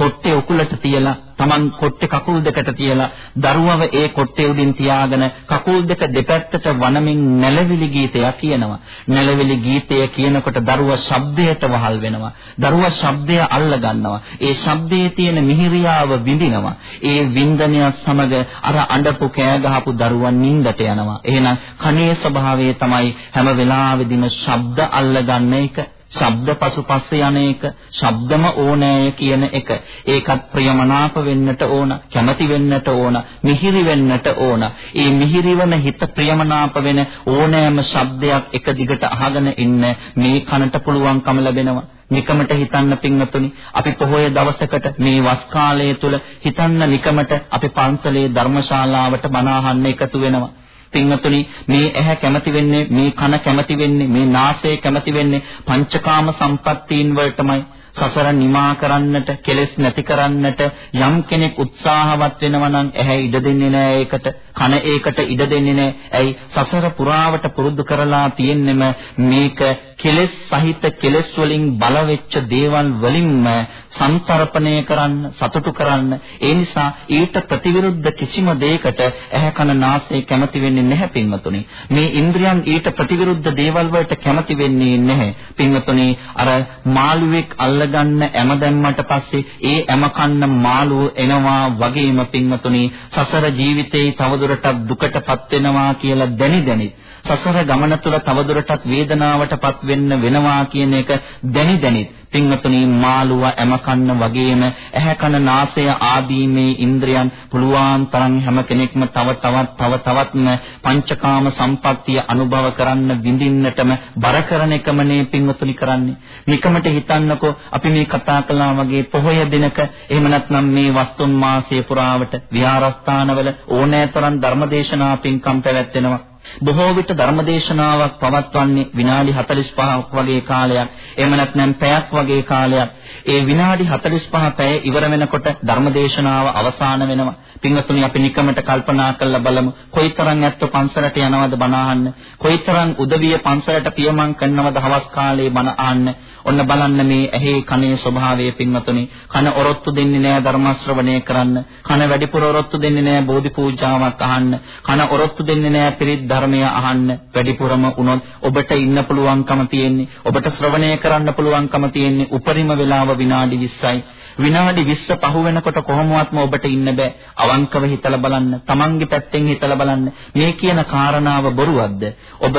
කොට්ටේ උකුලට තියලා Taman කොට්ටේ කකුල් දෙකට තියලා දරුවව ඒ කොට්ටේ උඩින් තියාගෙන කකුල් දෙක දෙපැත්තට වනමින් නැලවිලි ගීතයක් කියනවා. නැලවිලි ගීතය කියනකොට දරුවා ශබ්දයට වහල් වෙනවා. දරුවා ශබ්දය අල්ල ගන්නවා. ඒ ශබ්දයේ තියෙන මිහිරියාව විඳිනවා. ඒ වින්දනය සමග අර අඬපු කෑ ගහපු දරුවා නිින්දට යනවා. එහෙනම් කනේ ස්වභාවය තමයි හැම වෙලාවෙදිම ශබ්ද අල්ල ගන්න එක. ශබ්ද පසුපස්සේ යන එක, ශබ්දම ඕනෑය කියන එක. ඒකත් ප්‍රියමනාප වෙන්නට ඕන, කැමති වෙන්නට ඕන, මිහිරි වෙන්නට ඕන. ඒ මිහිරිවන හිත ප්‍රියමනාප වෙන ඕනෑම ශබ්දයක් එක දිගට අහගෙන ඉන්න මේ කනට පුළුවන්කම ලැබෙනවා. නිකමට හිතන්න පින්වතුනි අපි පොහොය දවසකට මේ වස් කාලය තුල හිතන්න නිකමට අපි පන්සලේ ධර්මශාලාවට බණ අහන්න එකතු වෙනවා පින්වතුනි මේ ඇහැ කැමති වෙන්නේ මේ කන කැමති වෙන්නේ මේ නාසය කැමති වෙන්නේ පංචකාම සම්පත්තීන් වලටමයි සසර නිමා කරන්නට, කෙලෙස් නැති කරන්නට යම් කෙනෙක් උත්සාහවත් වෙනවා නම් ඇහැ ඉඩ දෙන්නේ නැහැ ඒකට. කන ඒකට ඉඩ දෙන්නේ නැහැ. ඇයි? සසර පුරාවට පුරුදු කරලා තියෙන්නෙම මේක කෙලෙස් සහිත කෙලෙස් වලින් බලවෙච්ච දේවල් වලින්ම සම්තරපණය කරන්න සතුටු කරන්න. ඒ නිසා ඊට ප්‍රතිවිරුද්ධ කිසිම දෙයකට ඇහැ කන නාසය කැමති වෙන්නේ නැහැ පින්වතුනි. මේ ඉන්ද්‍රියන් ඊට ප්‍රතිවිරුද්ධ දේවල් වලට කැමති වෙන්නේ නැහැ. පින්වතුනි අර මාළුවෙක් අල්ලගන්න ඇම දැම්මට පස්සේ ඒ ඇම කන්න මාළුව එනවා වගේම පින්වතුනි සසර ජීවිතේ තවදුරටත් දුකටපත් වෙනවා කියලා දැනි දැනි සසර ගමන තුළ තවදුරටත් වේදනාවටපත් වෙන්න වෙනවා කියන එක දැනි දැනි පින්වතුනි මාළුව ඇම කන්න වගේම ඇහැ කන නාසය ආදී මේ ඉන්ද්‍රයන් පුළුවන් තරම් හැම කෙනෙක්ම තව තවත් තව තවත්ම පංචකාම සම්පත්තිය අනුභව කරන්න විඳින්නටම බර කරන එකමනේ පින්වතුනි කරන්නේ. නිකමට හිතන්නකෝ අපි මේ කතා කළා වගේ පොහොය දිනක එහෙම නැත්නම් මේ වස්තුන් මාසය පුරාවට විහාරස්ථානවල ඕනෑතරම් ධර්මදේශනා පින්කම් පැවැත්වෙනවා. බොහෝ විට ධර්මදේශනාවක් පවත්වන්නේ විනාඩි 45ක් වගේ කාලයක්. එහෙම නැත්නම් පැයක් වගේ කාලයක්. ඒ විනාඩි 45 පැය ඉවර වෙනකොට ධර්මදේශනාව අවසන් වෙනවා. පින්වතුනි අපි නිකමට කල්පනා කරලා බලමු. කොයිතරම් ඇත්ත පන්සලට යනවද බණ අහන්න? කොයිතරම් උදවිය පන්සලට පියමන් කරනවද හවස් කාලේ බණ අහන්න? ඔන්න බලන්න මේ ඇහි කනේ ස්වභාවය පින්වතුනි. කන ඔරොත්තු දෙන්නේ නැහැ ධර්ම ශ්‍රවණය කරන්න. කන වැඩිපුර ඔරොත්තු දෙන්නේ නැහැ බෝධි පූජාවක් අහන්න. කන ඔරොත්තු දෙන්නේ නැහැ පිරිත් ධර්මය අහන්න. වැඩිපුරම වුණොත් ඔබට ඉන්න පුළුවන්කම තියෙන්නේ. ඔබට ශ්‍රවණය කරන්න පුළුවන්කම තියෙන්නේ උපරිම වේලාව විනාඩි 20යි. විනාඩි 20 පහු වෙනකොට කොහොමවත්ම ඔබට ඉන්න බෑ. අවංකව හිතලා බලන්න. Tamange පැත්තෙන් හිතලා බලන්න. මේ කියන කාරණාව බොරුවක්ද? ඔබ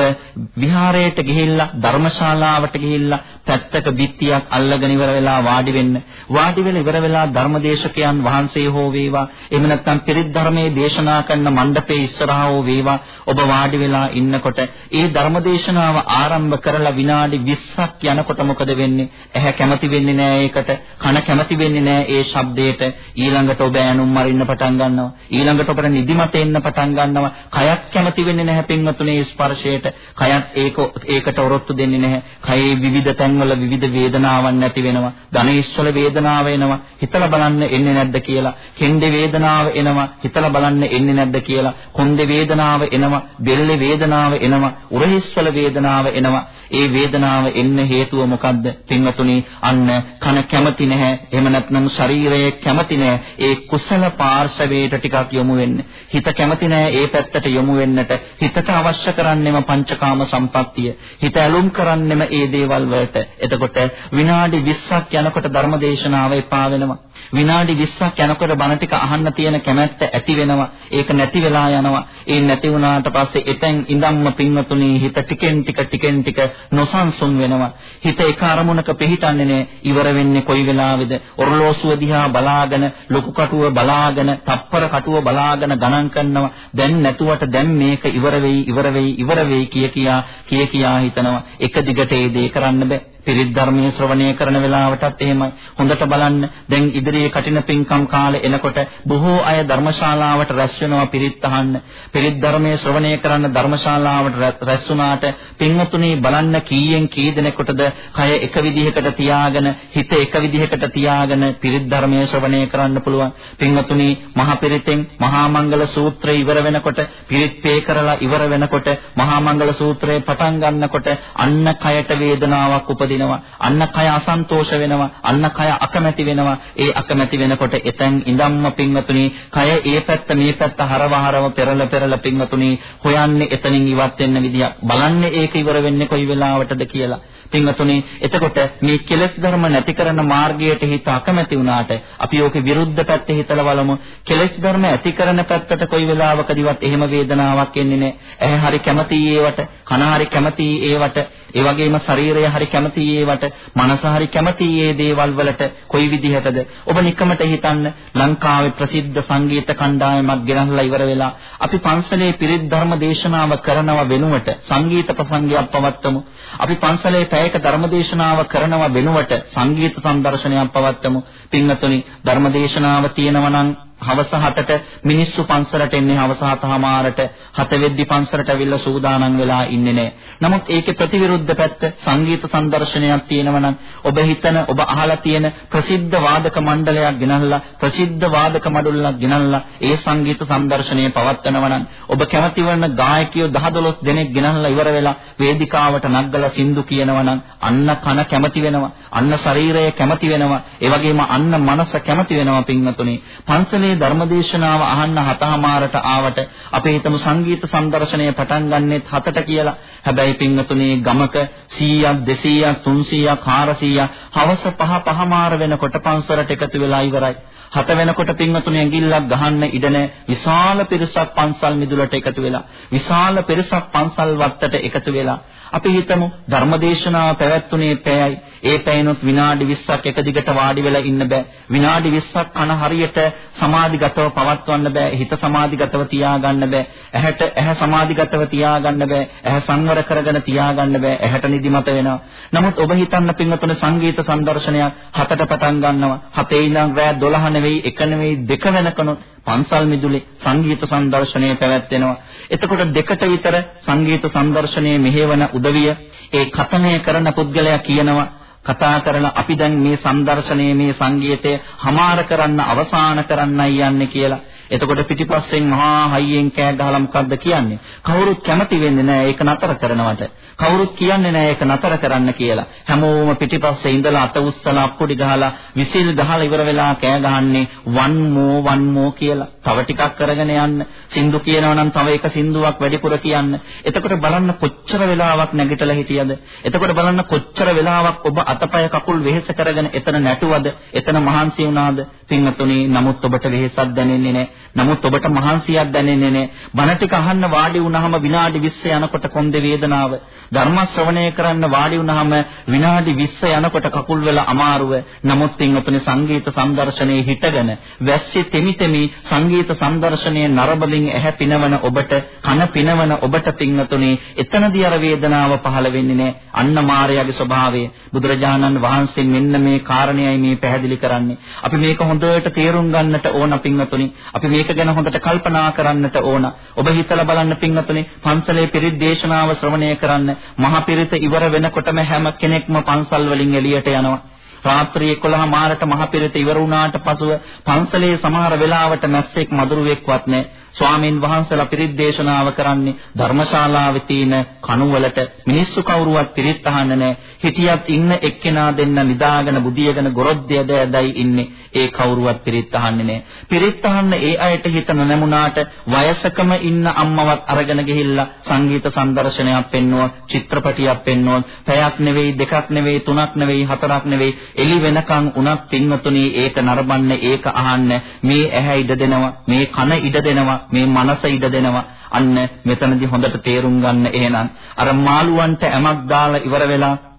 විහාරයට ගිහිල්ලා ධර්මශාලාවට ගිහිල්ලා පැත්තක බිත්තියක් අල්ලගෙන ඉවර වෙලා වාඩි වෙන්න. වාඩි වෙලා ඉවර වෙලා ධර්මදේශකයන් වහන්සේ හෝ වේවා, එහෙම නැත්නම් පිරිත් ධර්මයේ දේශනා කරන මණ්ඩපයේ ඉස්සරහා හෝ වේවා, ඔබ වාඩි වෙලා ඉන්නකොට ඒ ධර්මදේශනාව ආරම්භ කරලා විනාඩි 20ක් යනකොට මොකද වෙන්නේ? ඇහැ කැමති වෙන්නේ නැහැ ඒකට, කන කැමති වෙන්නේ නැහැ ඒ ශබ්දයට. ඊළඟට ඔබ ඇනුම් මරින්න පටන් ගන්නවා. ඊළඟට ඔබට නිදිමත එන්න පටන් ගන්නවා. කයක් කැමති වෙන්නේ නැහැ පින්වතුනේ ස්පර්ශයට. කයත් ඒක ඒකට ඔරොත්තු දෙන්නේ නැහැ. කයේ විවිධ තැන්වල විවිධ වේදනාවන් නැති වෙනවා. ධනේශ්වල වේදනාව එනවා. හිතලා බලන්න එන්නේ නැද්ද කියලා. කෙන්දේ වේදනාව එනවා. හිතලා බලන්න එන්නේ නැද්ද කියලා. කොන්දේ වේදනාව එනවා. බෙල්ලේ වේදනාව එනවා. උරහිස්වල වේදනාව එනවා. ඒ වේදනාව එන්න හේතුව මොකද්ද? පින්වතුනි අන්න කන කැමති නැහැ. එහෙම නැත්නම් ශරීරය කැමති නැහැ. ඒ කුසල පාර්ශවයට ටිකක් යොමු වෙන්න. හිත කැමති නැහැ ඒ පැත්තට යොමු වෙන්නට. හිතට අවශ්‍ය කරන්නේම පංචකාම සම්පත්තිය. හිත ඇලුම් කරන්නෙම ඒ දේවල් වලට. එතකොට විනාඩි 20ක් යනකොට ධර්මදේශනාව එපා වෙනවා. විනාඩි 20ක් යනකොට බණ ටික අහන්න තියෙන කැමැත්ත ඇති වෙනවා. ඒක නැති වෙලා යනවා. ඒ නැති වුණාට පස්සේ එතෙන් ඉඳන්ම පින්වතුනි හිත ටිකෙන් ටික ටිකෙන් ටික නොසන්සුන් වෙනවා. හිත එක අරමුණක පිහිටන්නේ නැහැ. ඉවර වෙන්නේ කොයි වෙලාවේද? ඔරලෝසුව දිහා බලාගෙන, ලොකු කටුව බලාගෙන, තප්පර කටුව බලාගෙන ගණන් කරනවා. දැන් නැතුවට දැන් මේක ඉවර වෙයි, ඉවර වෙයි, ඉවර වෙයි කිය කියා කිය කියා හිතනවා. එක දිගට ඒ දේ කරන්න බෑ. පිරිත් ධර්මයේ ශ්‍රවණය කරන වෙලාවටත් එහෙමයි. හොඳට බලන්න දැන් ඉදිරියේ කටින පින්කම් කාලේ එනකොට බොහෝ අය ධර්මශාලාවට රැස් වෙනවා පිරිත් අහන්න. පිරිත් ධර්මයේ ශ්‍රවණය කරන්න ධර්මශාලාවට රැස් වුණාට පින්වතුනි බලන්න කීයෙන් කී දෙනෙකුටද කය එක විදිහකට තියාගෙන හිත එක විදිහකට තියාගෙන පිරිත් ධර්මයේ ශ්‍රවණය කරන්න පුළුවන්. පින්වතුනි මහා පිරිතෙන් මහා මංගල සූත්‍රය ඉවර වෙනකොට පිරිත් පේ කරලා ඉවර වෙනකොට මහා මංගල සූත්‍රය පටන් ගන්නකොට අන්න කයට වේදනාවක් උපදින උපදිනවා. අන්න කය අසන්තෝෂ වෙනවා. අන්න කය අකමැති වෙනවා. ඒ අකමැති වෙනකොට එතෙන් ඉඳන්ම පින්වතුනි කය ඒ පැත්ත මේ පැත්ත හරවහරව පෙරල පෙරල පින්වතුනි හොයන්නේ එතනින් ඉවත් වෙන්න විදියක්. බලන්නේ ඒක ඉවර වෙන්නේ කොයි වෙලාවටද කියලා. පින්වතුනි එතකොට මේ කෙලෙස් ධර්ම නැති කරන මාර්ගයට හිත අකමැති වුණාට අපි ඕකේ විරුද්ධ පැත්තේ හිතලා බලමු. කෙලෙස් ධර්ම ඇති කරන පැත්තට කොයි වෙලාවකදීවත් එහෙම වේදනාවක් එන්නේ නැහැ. ඇහැ හරි කැමති ඒවට, කන හරි කැමති ඒවට, ඒ වගේම ශරීරය හරි කැමති කැමති ඒවට, මනස හරි කැමති ඒ දේවල් වලට කොයි විදිහටද? ඔබ නිකමට හිතන්න ලංකාවේ ප්‍රසිද්ධ සංගීත කණ්ඩායමක් ගෙනල්ලා ඉවර වෙලා අපි පන්සලේ පිරිත් ධර්ම දේශනාව කරනව වෙනුවට සංගීත ප්‍රසංගයක් පවත්වමු. අපි පන්සලේ පැයක ධර්ම දේශනාව කරනව වෙනුවට සංගීත සංදර්ශනයක් පවත්වමු. පින්වතුනි ධර්ම දේශනාව තියෙනවා නම් හවස 7ට මිනිස්සු පන්සලට එන්නේ හවස 7:00මාරට 7 වෙද්දි පන්සලට අවිල්ල සූදානම් වෙලා ඉන්නේ නැහැ. නමුත් ඒකේ ප්‍රතිවිරුද්ධ පැත්ත සංගීත සංදර්ශනයක් තියෙනවා නම් ඔබ හිතන ඔබ අහලා තියෙන ප්‍රසිද්ධ වාදක මණ්ඩලයක් ගෙනල්ලා ප්‍රසිද්ධ වාදක මඩුල්ලක් ගෙනල්ලා ඒ සංගීත සංදර්ශනය පවත්වනවා නම් ඔබ කැමති වන ගායකයෝ 10 12 දෙනෙක් ගෙනල්ලා ඉවර වෙලා වේදිකාවට නග්ගලා සින්දු කියනවා නම් අන්න කන කැමති වෙනවා අන්න ශරීරය කැමති වෙනවා ඒ වගේම අන්න මනස කැමති වෙනවා පින්වතුනි පන්සලේ ධර්මදේශනාව අහන්න හතහමාරට ආවට අපේ හිතමු සංගීත සංදර්ශනය පටන් ගන්නෙත් හතට කියලා. හැබැයි පින්වතුනි ගමක 100ක් 200ක් 300ක් 400ක් හවස පහ පහමාර වෙනකොට පන්සලට එකතු වෙලා ඉවරයි. හත වෙනකොට පින්වතුනි ඇඟිල්ලක් ගහන්න ඉඩ විශාල පිරිසක් පන්සල් මිදුලට එකතු වෙලා විශාල පිරිසක් පන්සල් වත්තට එකතු වෙලා අපි හිතමු ධර්මදේශනාව පැවැත්ුනේ පැයයි. ඒ පැයනොත් විනාඩි 20ක් එක දිගට වාඩි වෙලා ඉන්න බෑ. විනාඩි 20ක් කන හරියට සමාධිගතව පවත්වන්න බෑ. හිත සමාධිගතව තියාගන්න බෑ. ඇහැට ඇහැ සමාධිගතව තියාගන්න බෑ. ඇහැ සංවර කරගෙන තියාගන්න බෑ. ඇහැට නිදිමත වෙනවා. නමුත් ඔබ හිතන්න පින්වතුනි සංගීත සංදර්ශනයක් හතට පටන් ගන්නවා. හතේ ඉඳන් රෑ 12 නෙවෙයි, 1 නෙවෙයි, 2 වෙනකනොත් පන්සල් මිදුලේ සංගීත සංදර්ශනය පැවැත්වෙනවා. එතකොට දෙකට විතර සංගීත සංදර්ශනයේ මෙහෙවන උදවිය ඒ කතනය කරන පුද්ගලයා කියනවා කතා කරන අපි දැන් මේ සංදර්ශනයේ මේ සංගීතය හමාර කරන්න අවසන් කරන්නයි යන්නේ කියලා. එතකොට පිටිපස්සෙන් මහා හයියෙන් කෑ ගහලා මොකද්ද කියන්නේ? කවුරුත් කැමති වෙන්නේ නැහැ ඒක නතර කරනවට. කවුරුත් කියන්නේ නැහැ ඒක නතර කරන්න කියලා. හැමෝම පිටිපස්සේ ඉඳලා අත උස්සලා අප්පුඩි ගහලා විසිල් ගහලා ඉවර වෙලා කෑ ගහන්නේ වන් මෝ වන් මෝ කියලා. තව ටිකක් කරගෙන යන්න. සින්දු කියනවා නම් තව එක සින්දුවක් වැඩිපුර කියන්න. එතකොට බලන්න කොච්චර වෙලාවක් නැගිටලා හිටියද? එතකොට බලන්න කොච්චර වෙලාවක් ඔබ අතපය කකුල් වෙහෙස කරගෙන එතන නැටුවද? එතන මහන්සි වුණාද? පින්වතුනි නමුත් ඔබට වෙහෙසක් දැනෙන්නේ නැහැ. නමුත් ඔබට මහන්සියක් දැනෙන්නේ නැහැ. බණ ටික අහන්න වාඩි වුණාම විනාඩි 20 යනකොට කොන්ද වේදනාව. ධර්ම ශ්‍රවණය කරන්න වාඩි වුණාම විනාඩි 20 යනකොට කකුල් වල අමාරුව. නමුත් පින්වතුනි සංගීත සංදර්ශනයේ හිටගෙන වැස්සේ තෙමි තෙමි සංගීත සංදර්ශනයේ නරබලින් ඇහැ පිනවන ඔබට කන පිනවන ඔබට පින්වතුනි එතනදී අර වේදනාව පහළ වෙන්නේ නැහැ. අන්න මායාවේ ස්වභාවය. බුදුරජාණන් වහන්සේ මෙන්න මේ කාරණේයි මේ පැහැදිලි කරන්නේ. අපි මේක හොඳට තේරුම් ගන්නට ඕන පින්වතුනි. අපි මේක ගැන හොඳට කල්පනා කරන්නට ඕන. ඔබ හිතලා බලන්න පින්වතුනි පන්සලේ පිරිත් දේශනාව ශ්‍රවණය කරන්න මහ පිරිත ඉවර වෙනකොටම හැම කෙනෙක්ම පන්සල් වලින් එළියට යනවා. රාත්‍රී 11 මාරට මහ පිරිත ඉවර වුණාට පසුව පන්සලේ සමහර වෙලාවට මැස්සෙක් මදුරුවෙක්වත් නැහැ. ස්වාමින් වහන්සේලා පිරිත් දේශනාව කරන්නේ ධර්මශාලාවේ තියෙන කණුවලට මිනිස්සු කවුරුවත් පිරිත් අහන්න නැහැ. හිටියත් ඉන්න එක්කෙනා දෙන්න නිදාගෙන බුදියගෙන ගොරොද්දේ දැදයි ඉන්නේ. ඒ කවුරුවත් පිරිත් අහන්නේ නැහැ. පිරිත් අහන්න ඒ අයට හිත නොනැමුණාට වයසකම ඉන්න අම්මවත් අරගෙන ගිහිල්ලා සංගීත සංදර්ශනයක් පෙන්නුවා, චිත්‍රපටියක් පෙන්නුවා. පැයක් නෙවෙයි, දෙකක් නෙවෙයි, තුනක් නෙවෙයි, හතරක් නෙවෙයි. එළි වෙනකන් උනත් පින්වතුනි ඒක නරඹන්න, ඒක අහන්න මේ ඇහැ ඉඩ දෙනවා, මේ කන ඉඩ දෙනවා. මේ මනස ඉඩ දෙනවා. අන්න මෙතනදී හොඳට තේරුම් ගන්න එහෙනම් අර මාළුවන්ට ඇමක් දාලා ඉවර වෙලා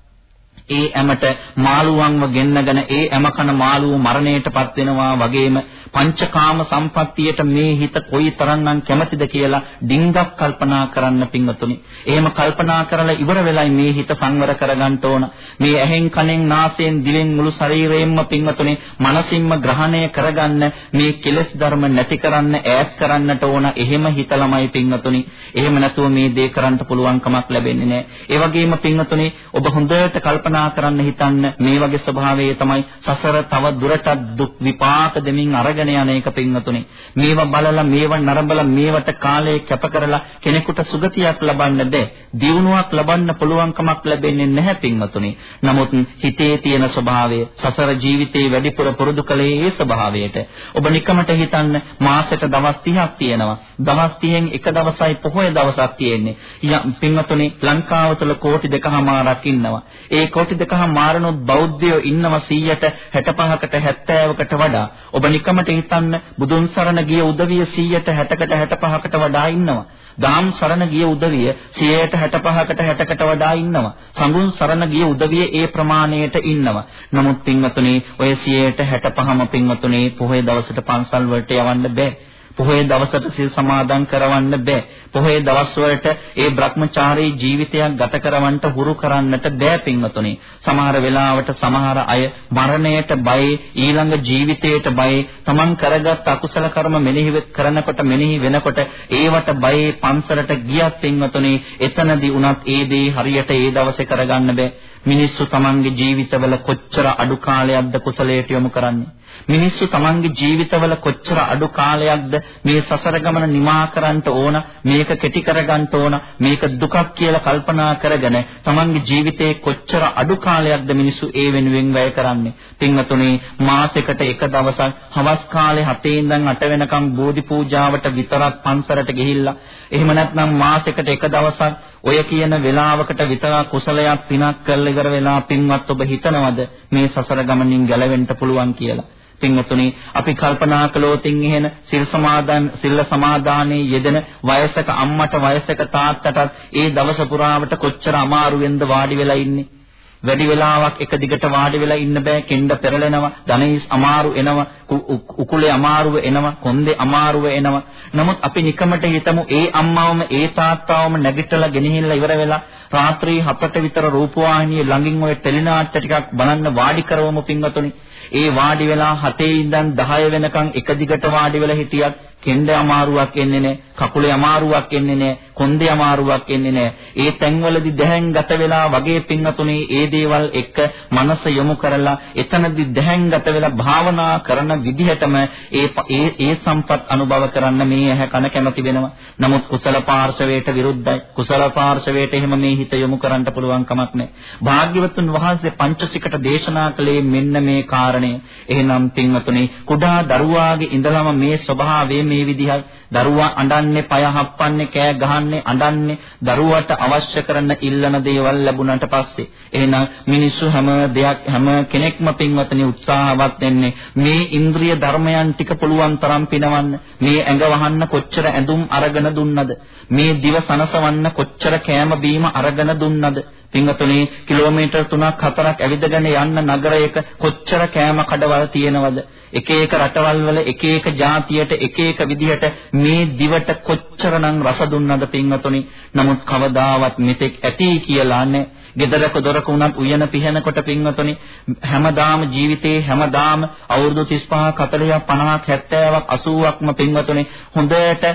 ඒ ඇමට මාළුවන්ව ගෙන්නගෙන ඒ ඇම කන මාළුව මරණයටපත් වෙනවා වගේම පංචකාම සම්පත්තියට මේ හිත කොයිතරම්නම් කැමතිද කියලා ඩිංගක් කල්පනා කරන්න පින්වතුනි. එහෙම කල්පනා කරලා ඉවර වෙලයි මේ හිත සංවර කරගන්න ඕන. මේ ඇහෙන් කනෙන් නාසයෙන් දිවෙන් මුළු ශරීරයෙන්ම පින්වතුනි මනසින්ම ග්‍රහණය කරගන්න මේ කෙලෙස් ධර්ම නැති කරන්න ඈත් කරන්නට ඕන. එහෙම හිතලමයි පින්වතුනි. එහෙම නැතුව මේ දේ කරන්න පුළුවන් කමක් ලැබෙන්නේ නැහැ. ඒ වගේම පින්වතුනි ඔබ හොඳට කල්පනා කල්පනා කරන්න හිතන්න මේ වගේ ස්වභාවය තමයි සසර තව දුරටත් දුක් විපාක දෙමින් අරගෙන යන එක පින්වතුනි. මේවා බලලා මේවා නරඹලා මේවට කාලය කැප කරලා කෙනෙකුට සුගතියක් ලබන්න බෑ. දියුණුවක් ලබන්න පුළුවන්කමක් ලැබෙන්නේ නැහැ පින්වතුනි. නමුත් හිතේ තියෙන ස්වභාවය සසර ජීවිතේ වැඩිපුර පුරුදු කලේ ඒ ස්වභාවයට. ඔබ නිකමට හිතන්න මාසෙට දවස් 30ක් තියෙනවා. දවස් 30න් එක දවසයි පොහොය දවසක් තියෙන්නේ. පින්වතුනි ලංකාව තුළ කෝටි දෙකමාරක් ඉන්නවා. ඒ කෝටි දෙකහම මාරනොත් බෞද්ධයෝ ඉන්නව 100ට 65කට 70කට වඩා. ඔබ නිකමට හිතන්න බුදුන් සරණ ගිය උදවිය 100ට 60කට 65කට වඩා ඉන්නවා. දාම් සරණ ගිය උදවිය 100ට 65කට 60කට වඩා ඉන්නවා. සඟුන් සරණ ගිය උදවිය ඒ ප්‍රමාණයට ඉන්නවා. නමුත් පින්වතුනි ඔය 100ට 65ම පින්වතුනි පොහොය දවසට පන්සල් වලට යවන්න බෑ. පොහොය දවසට සිල් සමාදන් කරවන්න බෑ. පොහොය දවස්වලට ඒ Brahmachari ජීවිතයක් ගත කරවන්න හුරු කරන්නට බෑ පින්වතුනි. සමහර වෙලාවට සමහර අය මරණයට බයයි, ඊළඟ ජීවිතයට බයයි, Taman කරගත් අකුසල කර්ම මෙනෙහි කරනකොට මෙනෙහි වෙනකොට ඒවට බයයි පන්සලට ගියත් පින්වතුනි එතනදී උනත් ඒ දේ හරියට ඒ දවසේ කරගන්න බෑ. මිනිස්සු තමන්ගේ ජීවිතවල කොච්චර අඩු කාලයක්ද කුසලයට යොමු කරන්නේ? මිනිස්සු තමන්ගේ ජීවිතවල කොච්චර අඩු කාලයක්ද මේ සසර ගමන නිමා කරන්න ඕන මේක කෙටි කරගන්න ඕන මේක දුකක් කියලා කල්පනා කරගෙන තමන්ගේ ජීවිතේ කොච්චර අඩු කාලයක්ද මිනිස්සු ඒ වෙනුවෙන් වැය කරන්නේ? පින්වතුනි මාසෙකට එක දවසක් හවස් කාලේ 7 ඉඳන් 8 වෙනකම් බෝධි පූජාවට විතරක් පන්සලට ගිහිල්ලා. එහෙම නැත්නම් මාසෙකට එක දවසක් ඔය කියන වෙලාවකට විතර කුසලයක් පිනක් කළ ඉවර වෙලා පින්වත් ඔබ හිතනවද? මේ සසර ගමනින් ගැලවෙන්න පුළුවන් කියලා. පින්වතුනි අපි කල්පනා කළොතින් එහෙන සිල් සමාදන් සිල් සමාදානයේ යෙදෙන වයසක අම්මට වයසක තාත්තටත් ඒ දවස පුරාවට කොච්චර අමාරුවෙන්ද වාඩි වෙලා ඉන්නේ? වැඩි වෙලාවක් එක දිගට වාඩි වෙලා ඉන්න බෑ කෙන්ඩ පෙරලෙනවා ධනෙස් අමාරු එනවා උකුලේ අමාරුව එනවා කොන්දේ අමාරුව එනවා. නමුත් අපි නිකමට හිතමු ඒ අම්මාවම ඒ තාත්තාවම නැගිටලා ගෙනහිල්ලා ඉවර වෙලා රාත්‍රී 7ට විතර රූපවාහිනියේ ළඟින් ඔය ටෙලිනාට්‍ය ටිකක් බලන්න වාඩි කරවමු පින්වතුනි. ඒ වාඩි වෙලා 7 ඉඳන් 10 වෙනකන් එක දිගට වාඩි වෙලා හිටියත් කෙන්ඩේ අමාරුවක් එන්නේ නැහැ, කකුලේ අමාරුවක් එන්නේ නැහැ, කොන්දේ අමාරුවක් එන්නේ නැහැ. ඒ තැන්වලදී දැහැන් ගත වෙලා වගේ පින්නතුනේ ඒ දේවල් එක්ක මනස යොමු කරලා එතනදී දැහැන් ගත වෙලා භාවනා කරන විදිහටම ඒ ඒ ඒ සම්පත් අනුභව කරන්න මේ ඇහැ කන කැමති වෙනවා. නමුත් කුසල පාර්ශවයට විරුද්ධයි. කුසල පාර්ශවයට එහෙම මේ හිත යොමු කරන්න පුළුවන් කමක් නැහැ. භාග්‍යවතුන් වහන්සේ පංචසිකට දේශනා කළේ මෙන්න මේ කාරණය. එහෙනම් පින්වතුනි කුඩා දරුවාගේ ඉඳලම මේ ස්වභාවය මේ විදිහයි දරුවා අඬන්නේ පය හප්පන්නේ කෑ ගහන්නේ අඬන්නේ දරුවට අවශ්‍ය කරන ඉල්ලන දේවල් ලැබුණාට පස්සේ. එහෙනම් මිනිස්සු හැම දෙයක් හැම කෙනෙක්ම පින්වතනි උත්සාහවත් වෙන්නේ මේ ඉන්ද්‍රිය ධර්මයන් ටික පුළුවන් තරම් පිනවන්න. මේ ඇඟ වහන්න කොච්චර ඇඳුම් අරගෙන දුන්නද? මේ දිව සනසවන්න කොච්චර කෑම බීම අරගෙන දුන්නද? පින්වතුනි කිලෝමීටර් 3ක් 4ක් ඇවිදගෙන යන්න නගරයක කොච්චර කෑම කඩවල් තියෙනවද? එක එක රටවල් වල එක එක જાතියට එක එක විදිහට මේ දිවට කොච්චරනම් රස දුන්නද පින්වතුනි? නමුත් කවදාවත් මෙතෙක් ඇති කියලා නැහැ ගෙදරක දොරක උනත් උයන පිහනකොට පින්වතුනි හැමදාම ජීවිතේ හැමදාම අවුරුදු 35 40ක් 50ක් 70ක් 80ක්ම පින්වතුනි හොඳට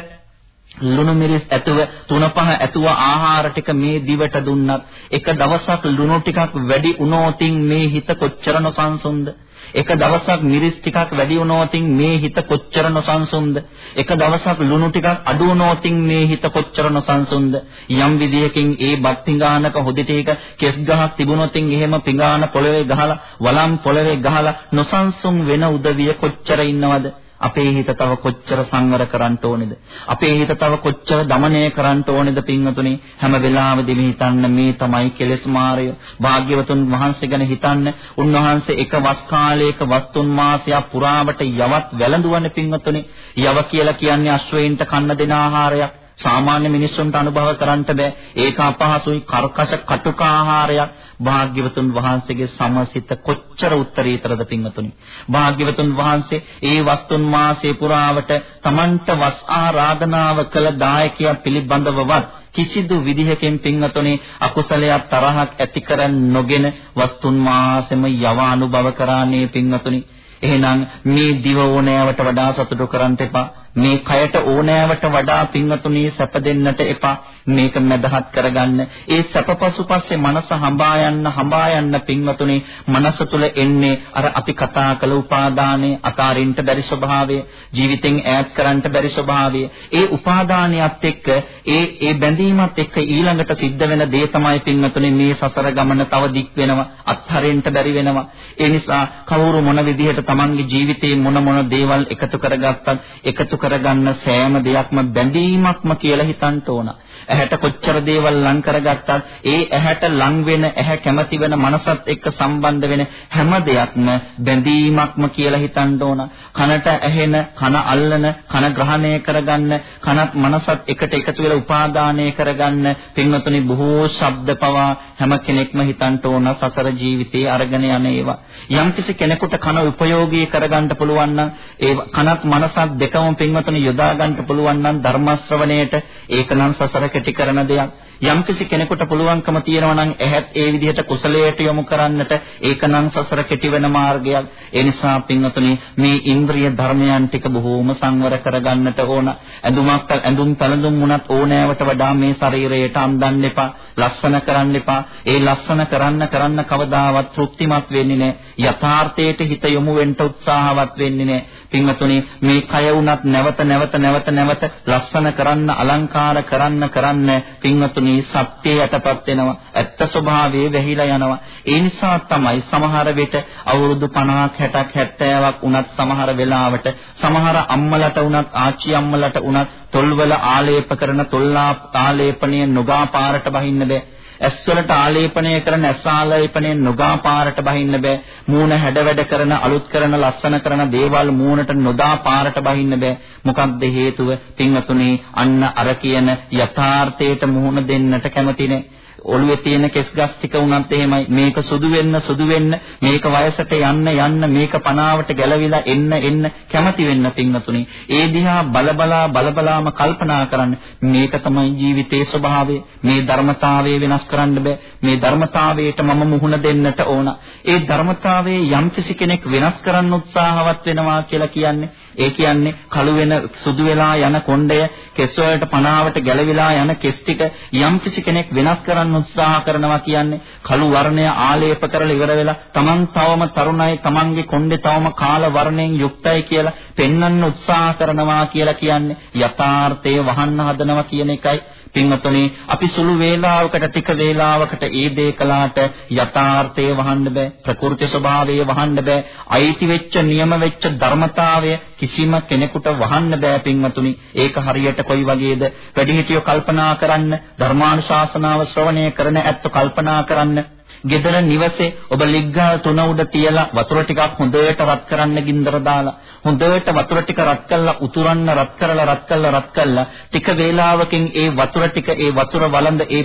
ලුණු මිරිස් ඇතුව තුන පහ ඇතුව ආහාර ටික මේ දිවට දුන්නත් එක දවසක් ලුණු ටිකක් වැඩි වුණොතින් මේ හිත කොච්චර නොසන්සුන්ද? එක දවසක් මිරිස් ටිකක් වැඩි වුණොතින් මේ හිත කොච්චර නොසන්සුන්ද? එක දවසක් ලුණු ටිකක් අඩු වුණොතින් මේ හිත කොච්චර නොසන්සුන්ද? යම් විදියකින් ඒ බත් පිඟානක හොදි ටික කෙස් ගහක් තිබුණොතින් එහෙම පිඟාන පොළවේ ගහලා වලම් පොළවේ ගහලා නොසන්සුන් වෙන උදවිය කොච්චර ඉන්නවද? අපේ හිත තව කොච්චර සංවර කරන්න ඕනේද? අපේ හිත තව කොච්චර দমনය කරන්න ඕනේද පින්වතුනි? හැම වෙලාවෙදිම හිතන්න මේ තමයි කෙලෙස් මාරය. භාග්‍යවතුන් වහන්සේ ගැන හිතන්න. උන්වහන්සේ එක වස් කාලයක වස්තුන් මාසයක් පුරාවට යවත් වැළඳුවනේ පින්වතුනි. යව කියලා කියන්නේ අශ්වයින්ට කන්න දෙන ආහාරයක්. සාමාන්‍ය මිනිස්සුන්ට අනුභව කරන්න බෑ. ඒක අපහසුයි කර්කශ කටුක ආහාරයක්. භාග්‍යවතුන් වහන්සේගේ සමසිත කොච්චර උත්තරීතරද පින්වතුනි. භාග්‍යවතුන් වහන්සේ ඒ වස්තුන් මාසේ පුරාවට Tamanට වස් ආරාධනාව කළ දායකයා පිළිබඳවවත් කිසිදු විදිහකින් පින්වතුනි අකුසලයක් තරහක් ඇති කර නොගෙන වස්තුන් මාසෙම යව අනුභව කරානේ පින්වතුනි. එහෙනම් මේ දිව ඕනෑවට වඩා සතුටු කරන්න එපා. මේ කයට ඕනෑවට වඩා පින්වතුනි සැප දෙන්නට එපා. මේක මදහත් කරගන්න. ඒ සැපපසුපස්සේ මනස හඹා යන්න හඹා යන්න පින්වතුනි මනස තුල එන්නේ අර අපි කතා කළ උපාදානයේ අතාරින්ට බැරි ස්වභාවය ජීවිතෙන් ඈත් කරන්නට බැරි ස්වභාවය. ඒ උපාදානියත් එක්ක ඒ ඒ බැඳීමත් එක්ක ඊළඟට සිද්ධ වෙන දේ තමයි පින්වතුනි මේ සසර ගමන තව දික් වෙනවා අත්හරින්න බැරි වෙනවා. ඒ නිසා කවුරු මොන විදිහට Tamanගේ ජීවිතේ මොන මොන දේවල් එකතු කරගත්තත් එකතු කරගන්න සෑම දෙයක්ම බැඳීමක්ම කියලා හිතන්න ඕන. ඇහැට කොච්චර දේවල් ලං කරගත්තත් ඒ ඇහැට ලං වෙන ඇහැ කැමති වෙන මනසත් එක්ක සම්බන්ධ වෙන හැම දෙයක්ම බැඳීමක්ම කියලා හිතන්න ඕන. කනට ඇහෙන, කන අල්ලන, කන ග්‍රහණය කරගන්න, කනත් මනසත් එකට එකතු වෙලා උපාදානය කරගන්න පින්වතුනි බොහෝ ශබ්ද පවා හැම කෙනෙක්ම හිතන්න ඕන සසර ජීවිතේ අරගෙන යන ඒවා. යම්කිසි කෙනෙකුට කන උපයෝගී කරගන්න පුළුවන් නම් ඒ කනත් මනසත් දෙකම පින්වතුනි යොදා ගන්න පුළුවන් නම් ධර්ම ශ්‍රවණයට ඒක නම් සසර කෙටි කරන දෙයක්. යම්කිසි කෙනෙකුට පුළුවන්කම තියෙනවා නම් ඇහත් ඒ විදිහට කුසලයට යොමු කරන්නට ඒක නම් සසර කෙටි වෙන මාර්ගයක්. ඒ නිසා පින්වතුනි මේ ඉන්ද්‍රිය ධර්මයන් ටික බොහෝම සංවර කරගන්නට ඕන. ඇඳුමක් ඇඳුම් පැළඳුම් වුණත් ඕනෑවට වඩා මේ ශරීරයට අම්දන්න එපා. ලස්සන කරන්න එපා. ඒ ලස්සන කරන්න කරන්න කවදාවත් තෘප්තිමත් වෙන්නේ නැහැ. යථාර්ථයට හිත යොමු වෙන්න උත්සාහවත් වෙන්නේ නැහැ. පින්වතුනි මේ කය උනත් නැවත නැවත නැවත නැවත ලස්සන කරන්න අලංකාර කරන්න කරන්න පින්වතුනි සත්‍යය යටපත් වෙනවා. ඇත්ත ස්වභාවයේ වැහිලා යනවා. ඒ නිසා තමයි සමහර විට අවුරුදු 50ක් 60ක් 70ක් උනත් සමහර වෙලාවට සමහර අම්මලට උනත් ආච්චි අම්මලට උනත් තොල්වල ආලේප කරන තොල්ලා ආලේපණය නොගා පාරට බහින්න බෑ. ඇස්වලට ආලේපනය කරන ඇස් ආලේපනය නොගා පාරට බහින්න බෑ. මූණ හැඩවැඩ කරන අලුත් කරන ලස්සන කරන දේවල් මූණට නොදා පාරට බහින්න බෑ. මොකක්ද හේතුව? පින්වතුනි අන්න අර කියන යථාර්ථයට මුහුණ දෙන්නට කැමති නෑ. ඔළුවේ තියෙන කෙස් ගස් ටික උනත් එහෙමයි. මේක සුදු වෙන්න සුදු වෙන්න මේක වයසට යන්න යන්න මේක පනාවට ගැලවිලා එන්න එන්න කැමති වෙන්න පින්නතුනි. ඒ දිහා බලබලා බලබලාම කල්පනා කරන්න. මේක තමයි ජීවිතයේ ස්වභාවය. මේ ධර්මතාවය වෙනස් කරන්න බෑ. මේ ධර්මතාවයට මම මුහුණ දෙන්නට ඕන. ඒ ධර්මතාවයේ යම්කිසි කෙනෙක් වෙනස් කරන්න උත්සාහවත් වෙනවා කියලා කියන්නේ ඒ කියන්නේ කළු වෙන සුදු වෙලා යන කොණ්ඩය කෙස් වලට පනාවට ගැලවිලා යන කෙස් ටික යම්කිසි කෙනෙක් වෙනස් කරන්න උත්සාහ කරනවා කියන්නේ කළු වර්ණය ආලේප කරලා ඉවර වෙලා Taman තවම තරුණයි Tamanගේ කොණ්ඩේ තවම කාල වර්ණයෙන් යුක්තයි කියලා පෙන්වන්න උත්සාහ කරනවා කියලා කියන්නේ යථාර්ථය වහන්න හදනවා කියන එකයි. පින්වතුනි අපි සුළු වේලාවකට ටික වේලාවකට ඒ දේ කළාට යථාර්ථය වහන්න බෑ ප්‍රකෘති ස්වභාවය වහන්න බෑ අයිති වෙච්ච නියම වෙච්ච ධර්මතාවය කිසිම කෙනෙකුට වහන්න බෑ පින්වතුනි. ඒක හරියට කොයි වගේද? වැඩිහිටියෝ කල්පනා කරන්න ධර්මානුශාසනාව ශ්‍රවණය කරන ඇත්ත කල්පනා කරන්න. ගෙදර නිවසේ ඔබ ලිග්ගා තුන උඩ තියලා වතුර ටිකක් හොඳට රත් කරන්න ගින්දර දාලා හොඳට වතුර ටික රත් කරලා උතුරන්න රත් කරලා රත් කරලා රත් කරලා ටික වේලාවකින් ඒ වතුර ටික ඒ වතුර වළඳ ඒ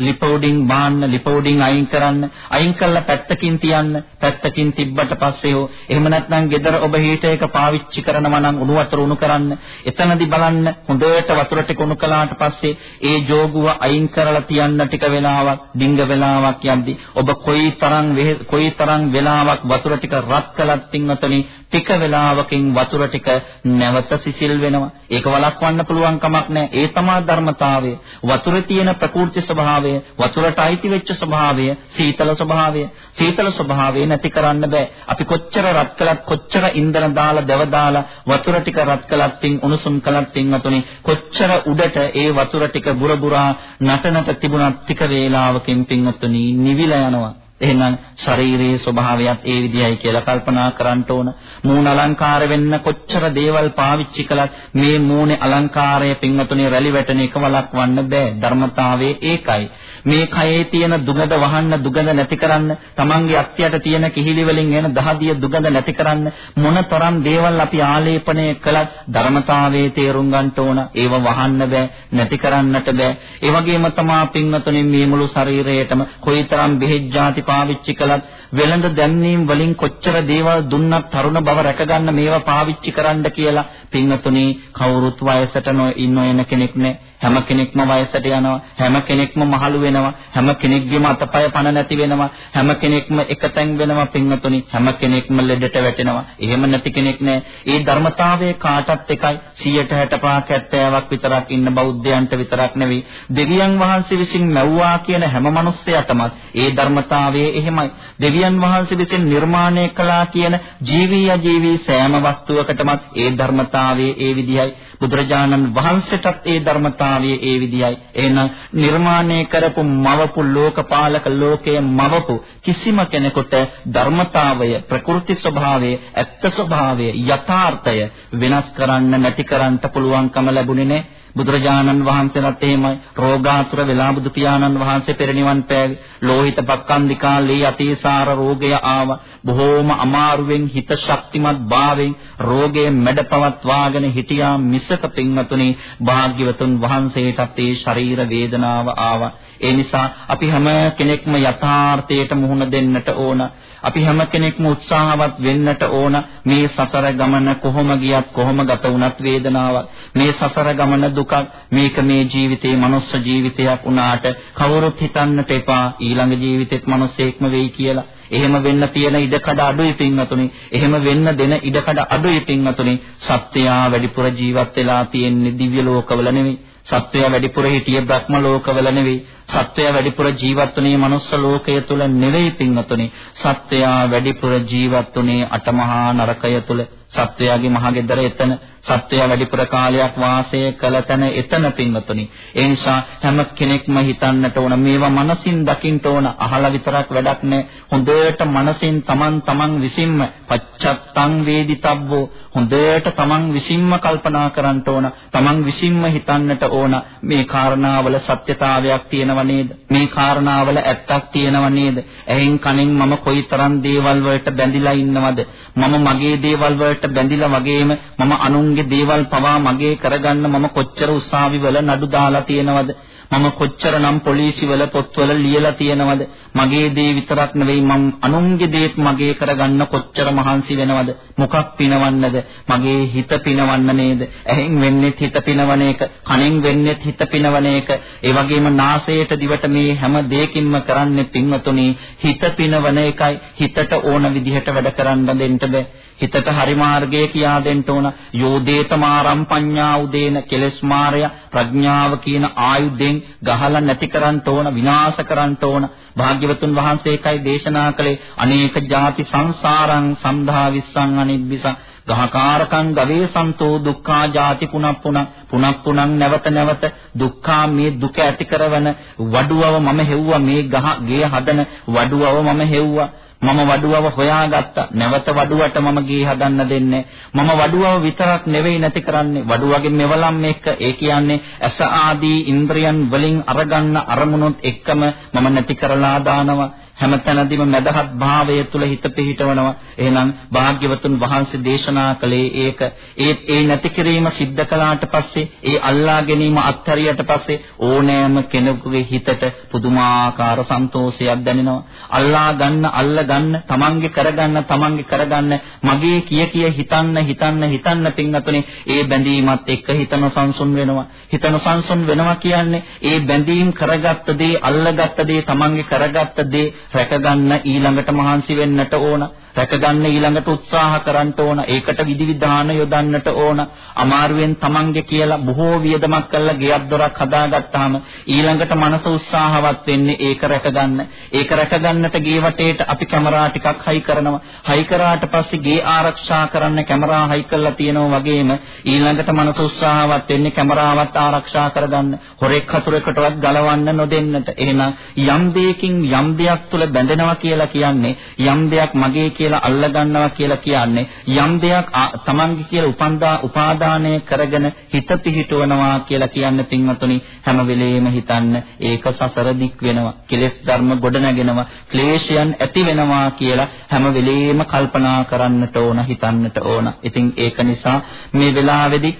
වාජනය ලිපෝඩින් බාන්න ලිපෝඩින් අයින් කරන්න අයින් කරලා පැත්තකින් තියන්න පැත්තකින් තිබ්බට පස්සේ හෝ එහෙම නැත්නම් ගෙදර ඔබ හීටර් එක පාවිච්චි කරනවා නම් උණු වතුර උණු කරන්න එතනදි බලන්න හොඳට වතුර ටික උණු කළාට පස්සේ ඒ ජෝගුව අයින් කරලා තියන්න ටික වෙලාවක් ඩිංග වෙලාවක් යද්දි ඔබ කොයිතරම් කොයිතරම් වෙලාවක් වතුර ටික රත් කළත් පින්වතුනි ටික වෙලාවකින් වතුර ටික නැවත සිසිල් වෙනවා. ඒක වළක්වන්න පුළුවන් කමක් නැහැ. ඒ තමා ධර්මතාවය. වතුරේ තියෙන ප්‍රකෘති ස්වභාවය ස්වභාවය, වතුරට අයිති වෙච්ච ස්වභාවය, සීතල ස්වභාවය, සීතල ස්වභාවය නැති කරන්න බෑ. අපි කොච්චර රත් කළත් කොච්චර ඉන්ධන දාලා දව දාලා වතුර ටික රත් කළත් පින් උණුසුම් කළත් පින් අතුනේ කොච්චර උඩට ඒ වතුර ටික බුර බුරා නටනට තිබුණත් ටික වේලාවකින් පින් අතුනේ නිවිලා යනවා. එහෙනම් ශරීරයේ ස්වභාවයත් ඒ විදිහයි කියලා කල්පනා කරන්න ඕන. මූණ අලංකාර වෙන්න කොච්චර දේවල් පාවිච්චි කළත් මේ මූණේ අලංකාරය පින්වතුනි රැලි වැටෙන එක වළක්වන්න බෑ. ධර්මතාවයේ ඒකයි. මේ කයේ තියෙන දුගඳ වහන්න දුගඳ නැති කරන්න, Tamange අත්යට තියෙන කිහිලි වලින් එන දහදිය දුගඳ නැති කරන්න මොනතරම් දේවල් අපි ආලේපනය කළත් ධර්මතාවයේ තේරුම් ගන්න ඕන. ඒව වහන්න බෑ, නැති කරන්නට බෑ. ඒ වගේම තමා පින්වතුනි මේ මුළු ශරීරයටම කොයිතරම් බෙහෙත් පාවිච්චි කළත් වෙළඳ දැන්වීම් වලින් කොච්චර දේවල් දුන්නත් තරුණ බව රැකගන්න මේවා පාවිච්චි කරන්න කියලා පින්වතුනි කවුරුත් වයසට නොඉන්න කෙනෙක් නෑ. හැම කෙනෙක්ම වයසට යනවා හැම කෙනෙක්ම මහලු වෙනවා හැම කෙනෙක්ගේම අතපය පණ නැති වෙනවා හැම කෙනෙක්ම එකතෙන් වෙනවා පින්වතුනි හැම කෙනෙක්ම ලෙඩට වැටෙනවා. එහෙම නැති කෙනෙක් නෑ. ඒ ධර්මතාවයේ කාටත් එකයි. 165ක් 70ක් විතරක් ඉන්න බෞද්ධයන්ට විතරක් නෙවෙයි. දෙවියන් වහන්සේ විසින් මැව්වා කියන හැම මිනිස්සයටම ඒ ධර්මතාවයේ එහෙමයි. දෙවියන් වහන්සේ විසින් නිර්මාණය කළා කියන ජීවී අජීවී සෑම වස්තුවකටම ඒ ධර්මතාවයේ ඒ විදිහයි බුදුරජාණන් වහන්සේටත් ඒ ධර්මතාවය ඒ විදියයි. එහෙනම් නිර්මාණය කරපු මවපු ලෝකපාලක ලෝකයේ මවපු කිසිම කෙනෙකුට ධර්මතාවය, ප්‍රකෘති ස්වභාවය, ඇත්ත ස්වභාවය, යථාර්ථය වෙනස් කරන්න නැති කරන්න පුළුවන්කම ලැබුණේ නැහැ. බුදුරජාණන් වහන්සේලාත් එහෙමයි රෝගාතුර වෙලා බුදු පියාණන් වහන්සේ පෙරනිවන් පෑවේ. ලෝහිත පක්කන්දිකා ලේ අතිසාර රෝගය ආවා. බොහෝම අමාරුවෙන් හිත ශක්තිමත් භාවයෙන් රෝගයේ මැඩපවත්වාගෙන හිටියා මිසක පින්වතුනි භාග්‍යවතුන් වහන්සේටත් ඒ ශරීර වේදනාව ආවා. ඒ නිසා අපි හැම කෙනෙක්ම යථාර්ථයට මුහුණ දෙන්නට ඕන. අපි හැම කෙනෙක්ම උත්සාහවත් වෙන්නට ඕන මේ සසර ගමන කොහොම ගියත් කොහොම ගත වුණත් වේදනාවක් මේ සසර ගමන දුකක් මේක මේ ජීවිතේ මනුස්ස ජීවිතයක් වුණාට කවුරුත් හිතන්නට එපා ඊළඟ ජීවිතෙත් මිනිසෙක්ම වෙයි කියලා එහෙම වෙන්න තියෙන ඉඩකඩ අඩුයි පින්වතුනි. එහෙම වෙන්න දෙන ඉඩකඩ අඩුයි පින්වතුනි. සත්‍යයා වැඩිපුර ජීවත් වෙලා තියෙන්නේ දිව්‍ය ලෝකවල නෙවෙයි. සත්‍යය වැඩිපුර හිටිය බ්‍රහ්ම ලෝකවල නෙවෙයි. සත්‍යය වැඩිපුර ජීවත් වුණේ මනුස්ස ලෝකය තුල නෙවෙයි පින්වතුනි. සත්‍යය වැඩිපුර ජීවත් වුණේ අටමහා නරකය තුල. සත්‍යයගේ මහගෙදර එතන සත්‍යය වැඩිපුර කාලයක් වාසය කළ තැන එතන පින්වතුනි. ඒ නිසා හැම කෙනෙක්ම හිතන්නට ඕන මේවා මනසින් දකින්න ඕන අහලා විතරක් වැඩක් නෑ. හොඳට මනසින් තමන් තමන් විසින්ම පච්චත්තං වේදිතබ්බෝ හොඳට තමන් විසින්ම කල්පනා කරන්න ඕන. තමන් විසින්ම හිතන්නට ඕන මේ කාරණාවල සත්‍යතාවයක් තියෙනව නේද? මේ කාරණාවල ඇත්තක් තියෙනව නේද? එහෙන් කණෙන් මම කොයිතරම් දේවල් වලට බැඳිලා ඉන්නවද? මම මගේ දේවල් වලට බැඳිලා වගේම මම අනුන්ගේ දේවල් පවා මගේ කරගන්න මම කොච්චර උසාවි වල නඩු දාලා තියෙනවද? මම කොච්චරනම් පොලිසිවල පොත්වල ලියලා තියෙනවද? මගේ දේ විතරක් නෙවෙයි මම අනුන්ගේ දේත් මගේ කරගන්න කොච්චර මහන්සි වෙනවද? මොකක් පිනවන්නද? මගේ හිත පිනවන්න නේද? ඇහෙන් වෙන්නේ හිත පිනවන එක කනෙන් වෙන්නේ හිත පිනවන එක. ඒ වගේම නාසයට දිවට මේ හැම දෙයකින්ම කරන්නේ පින්වතුනි හිත පිනවන එකයි. හිතට ඕන විදිහට වැඩ කරන්න දෙන්න බෑ. හිතට හරි මාර්ගය කියා දෙන්න ඕන. යෝදේතමාරම් පඤ්ඤා උදේන කෙලස් මාරය ප්‍රඥාව කියන ආයුධෙන් ගහලා නැති කරන්න ඕන විනාශ කරන්න ඕන. භාග්‍යවතුන් වහන්සේ එකයි දේශනා කළේ. අනේක ಜಾති සංසාරං සම්ධා විස්සං අනිබ්බිසං. ගහකාරකං ගවේ සන්තෝ දුක්ඛා ಜಾති පුනප්පුණ පුනප්පුණං නැවත නැවත දුක්ඛා මේ දුක ඇති කරවන. වඩුවව මම හෙව්වා මේ ගහ ගේ හදන. වඩුවව මම හෙව්වා. මම වඩුවව හොයාගත්තා. නැවත වඩුවට මම ගේ හදන්න දෙන්නේ. මම වඩුවව විතරක් නෙවෙයි නැති කරන්නේ. වඩුවගේ මෙවලම් එක්ක ඒ කියන්නේ ඇස ආදී ඉන්ද්‍රයන් වලින් අරගන්න අරමුණුත් එක්කම මම නැති කරලා දානවා. හැමතැනදීම මදහත් භාවය තුල හිත පිහිටවනවා. එහෙනම් භාග්‍යවතුන් වහන්සේ දේශනා කළේ ඒක. ඒ ඒ නැති කිරීම සිද්ධ කළාට පස්සේ ඒ අල්ලා ගැනීම අත්හැරියට පස්සේ ඕනෑම කෙනෙකුගේ හිතට පුදුමාකාර සන්තෝෂයක් දැනෙනවා. අල්ලා ගන්න, අල්ල ගන්න, තමන්ගේ කරගන්න, තමන්ගේ කරගන්න, මගේ කිය කිය හිතන්න, හිතන්න, හිතන්න පින්වතුනි, ඒ බැඳීමත් එක්ක හිතන සංසුන් වෙනවා. හිතන සංසුන් වෙනවා කියන්නේ ඒ බැඳීම් කරගත්ත දේ, අල්ලගත්ත දේ, තමන්ගේ කරගත්ත දේ රැකගන්න ඊළඟට මහන්සි වෙන්නට ඕන. රැකගන්න ඊළඟට උත්සාහ කරන්න ඕන. ඒකට විධිවිධාන යොදන්නට ඕන. අමාරුවෙන් Tamange කියලා බොහෝ වියදමක් කරලා ගෙයක් දොරක් හදාගත්තාම ඊළඟට මනස උත්සාහවත් වෙන්නේ ඒක රැකගන්න. ඒක රැකගන්නට ගේ වටේට අපි කැමරා ටිකක් හයි කරනවා. හයි කරාට පස්සේ ගේ ආරක්ෂා කරන්න කැමරා හයි කරලා තියෙනවා වගේම ඊළඟට මනස උත්සාහවත් වෙන්නේ කැමරාවත් ආරක්ෂා කරගන්න. හොරෙක් හතුරෙකුටවත් ගලවන්න නොදෙන්නට. එහෙනම් යම් දෙයකින් යම් දෙයක් තුළ බැඳෙනවා කියලා කියන්නේ යම් දෙයක් මගේ කියලා අල්ල ගන්නවා කියලා කියන්නේ යම් දෙයක් තමන්ගේ කියලා උපන්දා උපාදානය කරගෙන හිත පිහිටවනවා කියලා කියන්නේ පින්වතුනි හැම වෙලෙම හිතන්න ඒක සසර දික් වෙනවා කෙලෙස් ධර්ම ගොඩ නැගෙනවා ක්ලේශයන් ඇති වෙනවා කියලා හැම වෙලෙම කල්පනා කරන්නට ඕන හිතන්නට ඕන. ඉතින් ඒක නිසා මේ වෙලාවේදී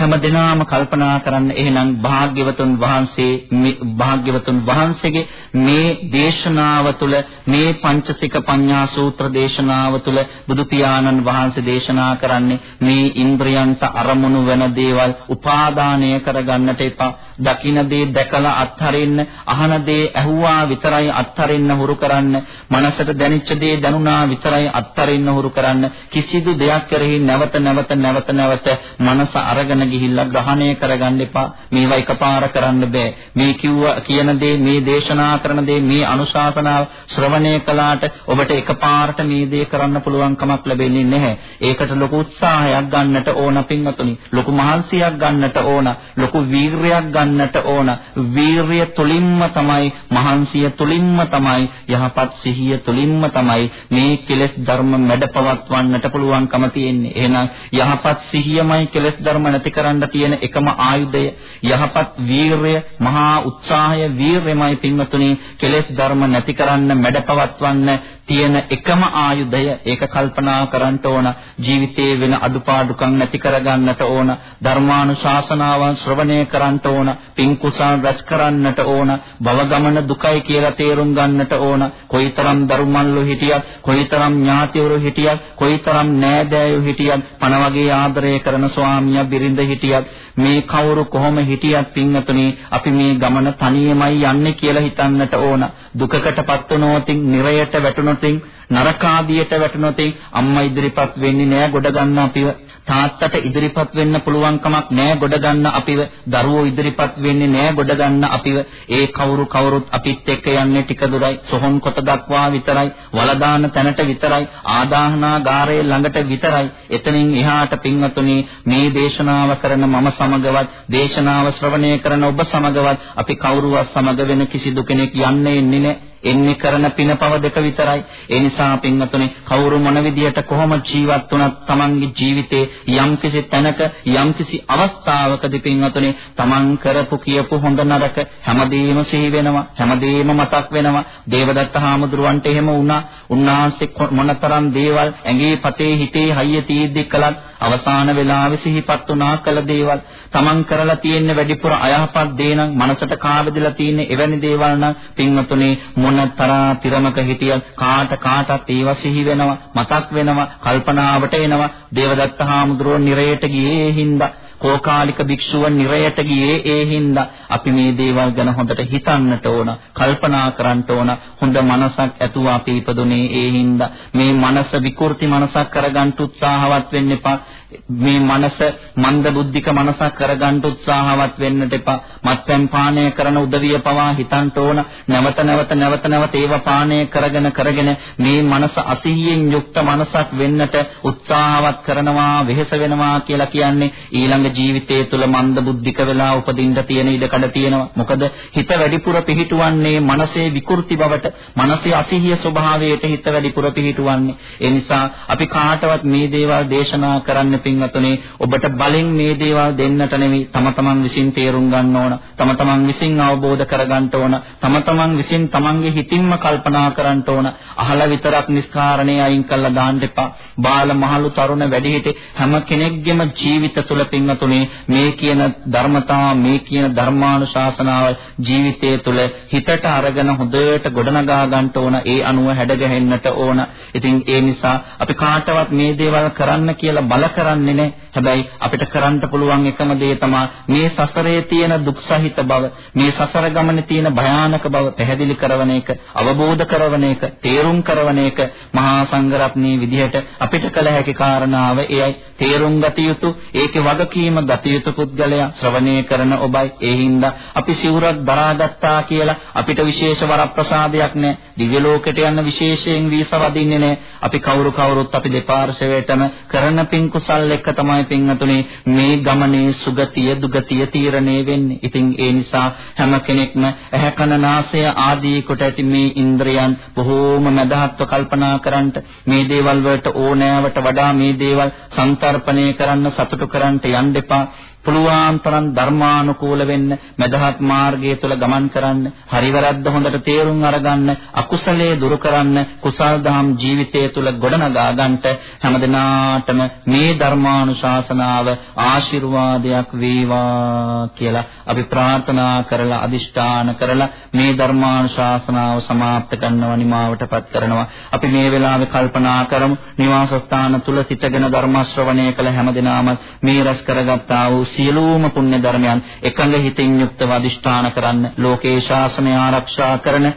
හැම දිනාම කල්පනා කරන්න. එහෙනම් භාග්‍යවතුන් වහන්සේ භාග්‍යවතුන් වහන්සේගේ මේ දේශනාව තුළ මේ පංචසික පඤ්ඤා සූත්‍ර දේශනාව තුළ බුදු පියාණන් වහන්සේ දේශනා කරන්නේ මේ ඉන්ද්‍රයන්ට අරමුණු වෙන දේවල් උපාදානය කරගන්නට එපා. දකින දේ දැකලා අත්හරින්න, අහන දේ ඇහුවා විතරයි අත්හරින්න හුරු කරන්න, මනසට දැනෙච්ච දේ දැනුණා විතරයි අත්හරින්න හුරු කරන්න. කිසිදු දෙයක් කෙරෙහි නැවත නැවත නැවත නැවත මනස අරගෙන ගිහිල්ලා ග්‍රහණය කරගන්න එපා. මේවා එකපාර කරන්න බෑ. මේ කිව්ව කියන දේ, මේ දේශනා කරන දේ, මේ අනුශාසනාව ශ්‍රවණය කළාට ඔබට එකපාරට මේ දේ කරන්න පුළුවන් කමක් ලැබෙන්නේ නැහැ. ඒකට ලොකු උත්සාහයක් ගන්නට ඕන පින්වතුනි. ලොකු මහන්සියක් ගන්නට ඕන. ලොකු වීරයක් ගන්න ගන්නට ඕන. වීරිය තුලින්ම තමයි මහන්සිය තුලින්ම තමයි යහපත් සිහිය තුලින්ම තමයි මේ කෙලෙස් ධර්ම මැඩපවත්වන්නට පුළුවන්කම තියෙන්නේ. එහෙනම් යහපත් සිහියමයි කෙලෙස් ධර්ම නැති කරන්න තියෙන එකම ආයුධය. යහපත් වීරය, මහා උත්සාහය, වීරයමයි පින්වතුනි කෙලෙස් ධර්ම නැති කරන්න මැඩපවත්වන්න තියෙන එකම ආයුධය. ඒක කල්පනා කරන්න ඕන. ජීවිතයේ වෙන අඩුපාඩුකම් නැති කරගන්නට ඕන. ධර්මානුශාසනාවන් ශ්‍රවණය කරන්න ඕන. පින් කුසල් රැස් කරන්නට ඕන. භව ගමන දුකයි කියලා තේරුම් ගන්නට ඕන. කොයිතරම් දරුමල්ලු හිටියත්, කොයිතරම් ඥාතිවරු හිටියත්, කොයිතරම් නෑදෑයෝ හිටියත්, පණ වගේ ආදරය කරන ස්වාමියා බිරිඳ හිටියත් මේ කවුරු කොහොම හිටියත් පින්වතුනි අපි මේ ගමන තනියමයි යන්නේ කියලා හිතන්නට ඕන. දුකකටපත් වුණොතින් නිරයට වැටුණොතින් නරකාදියට වැටුණොතින් අම්මා ඉදිරිපත් වෙන්නේ නෑ ගොඩ ගන්න අපිව. තාත්තට ඉදිරිපත් වෙන්න පුළුවන් කමක් නෑ ගොඩ ගන්න අපිව. දරුවෝ ඉදිරිපත් වෙන්නේ නෑ ගොඩ ගන්න අපිව. ඒ කවුරු කවුරුත් අපිත් එක්ක යන්නේ ටික දුරයි. සොහොන් කොට දක්වා විතරයි. වලදාන තැනට විතරයි. ආදාහනාගාරයේ ළඟට විතරයි. එතනින් එහාට පින්වතුනි මේ දේශනාව කරන මම සමගවත් දේශනාව ශ්‍රවණය කරන ඔබ සමගවත් අපි කවුරුවත් සමග වෙන කිසිදු කෙනෙක් යන්නේ ඉන්නේ නෑ එන්නේ කරන පිනපව දෙක විතරයි. ඒ නිසා පින්වතුනි කවුරු මොන විදියට කොහොම ජීවත් වුණත් Tamanගේ ජීවිතේ යම්කිසි තැනක යම්කිසි අවස්ථාවකදී පින්වතුනි Taman කරපු කියපු හොඳ නරක හැමදේම සිහි වෙනවා. හැමදේම මතක් වෙනවා. දේවදත්ත හාමුදුරුවන්ට එහෙම වුණා. උන්වහන්සේ මොනතරම් දේවල් ඇඟේ පතේ හිතේ හයිය තීද්දි කළත් අවසාන වෙලාවේ සිහිපත් වුණා කළ දේවල් තමන් කරලා තියෙන වැඩිපුර අයහපත් දේ නම් මනසට කාවැදලා තියෙන එවැනි දේවල් නම් පින්වතුනි මොන තරම් පිරමක හිටියත් කාට කාටත් ඒව සිහි වෙනවා මතක් වෙනවා කල්පනාවට එනවා. දේවදත්ත හාමුදුරුවෝ නිරයට ගියේ හින්දා කෝකාලික භික්ෂුව නිරයට ගියේ ඒ හින්දා. අපි මේ දේවල් ගැන හොඳට හිතන්නට ඕන කල්පනා කරන්න ඕන. හොඳ මනසක් ඇතුව අපි ඉපදුනේ ඒ හින්දා. මේ මනස විකෘති මනසක් කරගන්න උත්සාහවත් වෙන්න එපා. මේ මනස මන්ද බුද්ධික මනසක් කරගන්න උත්සාහවත් වෙන්නට එපා. මත්පැන් පානය කරන උදවිය පවා හිතන්ට ඕන. නැවත නැවත නැවත නැවත ඒව පානය කරගෙන කරගෙන මේ මනස අසිහියෙන් යුක්ත මනසක් වෙන්නට උත්සාහවත් කරනවා, වෙහෙස වෙනවා කියලා කියන්නේ ඊළඟ ජීවිතයේ තුල මන්ද බුද්ධික වෙලා උපදින්න තියෙන ඉඩකඩ තියෙනවා. මොකද හිත වැඩිපුර පිහිටුවන්නේ මනසේ විකෘති බවට, මනසේ අසිහිය ස්වභාවයට හිත වැඩිපුර පිහිටුවන්නේ. ඒ නිසා අපි කාටවත් මේ දේවල් දේශනා කරන්න පින්වතුනි ඔබට බලෙන් මේ දේවල් දෙන්නට නෙවෙයි තම තමන් විසින් තේරුම් ගන්න ඕන තම තමන් විසින් අවබෝධ කරගන්න ඕන තම තමන් විසින් තමන්ගේ හිතින්ම කල්පනා කරන්න ඕන. අහලා විතරක් නිස්කාරණේ අයින් කළා දාන්න එපා. බාල මහලු තරුණ වැඩිහිටි හැම කෙනෙක්ගේම ජීවිත තුළ පින්වතුනි මේ කියන ධර්මතා මේ කියන ධර්මානුශාසනාව ජීවිතයේ තුළ හිතට අරගෙන හොඳට ගොඩනගා ගන්න ඕන ඒ අනුව හැඩගැහෙන්නට ඕන. ඉතින් ඒ නිසා අපි කාටවත් මේ දේවල් කරන්න කියලා බල කර කරන්නේ නැහැ. හැබැයි අපිට කරන්න පුළුවන් එකම දේ තමයි මේ සසරේ තියෙන දුක් සහිත බව, මේ සසර ගමනේ තියෙන භයානක බව පැහැදිලි කරන එක, අවබෝධ කරන එක, තේරුම් කරන එක මහා සංඝරත්නයේ විදිහට අපිට කළ හැකි කාරණාව එයයි. තේරුම් ගත යුතු, ඒකේ වගකීම ගත යුතු පුද්ගලයා ශ්‍රවණය කරන ඔබයි. ඒ හින්දා අපි සිවුරක් දරාගත්තා කියලා අපිට විශේෂ වරප්‍රසාදයක් නැහැ. දිව්‍ය ලෝකෙට යන විශේෂයෙන් වීසා වදින්නේ නැහැ. අපි කවුරු කවුරුත් අපි දෙපාර්ශවයටම කරන පින් කුසල් කුසල් එක්ක තමයි පින්වතුනි මේ ගමනේ සුගතිය දුගතිය තීරණය වෙන්නේ. ඉතින් ඒ නිසා හැම කෙනෙක්ම ඇහැ කන නාසය ආදී කොට ඇති මේ ඉන්ද්‍රයන් බොහෝම මදහත්ව කල්පනා කරන්නට මේ දේවල් වලට ඕනෑවට වඩා මේ දේවල් සංතරපණය කරන්න සතුටු කරන්න යන්න එපා. පුළුවන් තරම් ධර්මානුකූල වෙන්න, මදහත් මාර්ගය තුළ ගමන් කරන්න, හරිවරද්ද හොඳට තේරුම් අරගන්න, අකුසලයේ දුරු කරන්න, කුසල් දහම් ජීවිතය තුළ ගොඩනගා ගන්නට හැමදිනාටම මේ ධර්මානුශාසනාව ආශිර්වාදයක් වේවා කියලා අපි ප්‍රාර්ථනා කරලා අදිෂ්ඨාන කරලා මේ ධර්මානුශාසනාව સમાප්ත කරනවා නිමාවටපත් කරනවා. අපි මේ වෙලාවේ කල්පනා කරමු නිවාසස්ථාන තුල සිටගෙන ධර්ම ශ්‍රවණය කළ හැමදෙනාම මේ රැස් කරගත්තා වූ සියලුම පුණ්‍ය ධර්මයන් එකඟ හිතින් යුක්තව අදිෂ්ඨාන කරන්න ලෝකේ ශාසනය ආරක්ෂා කරන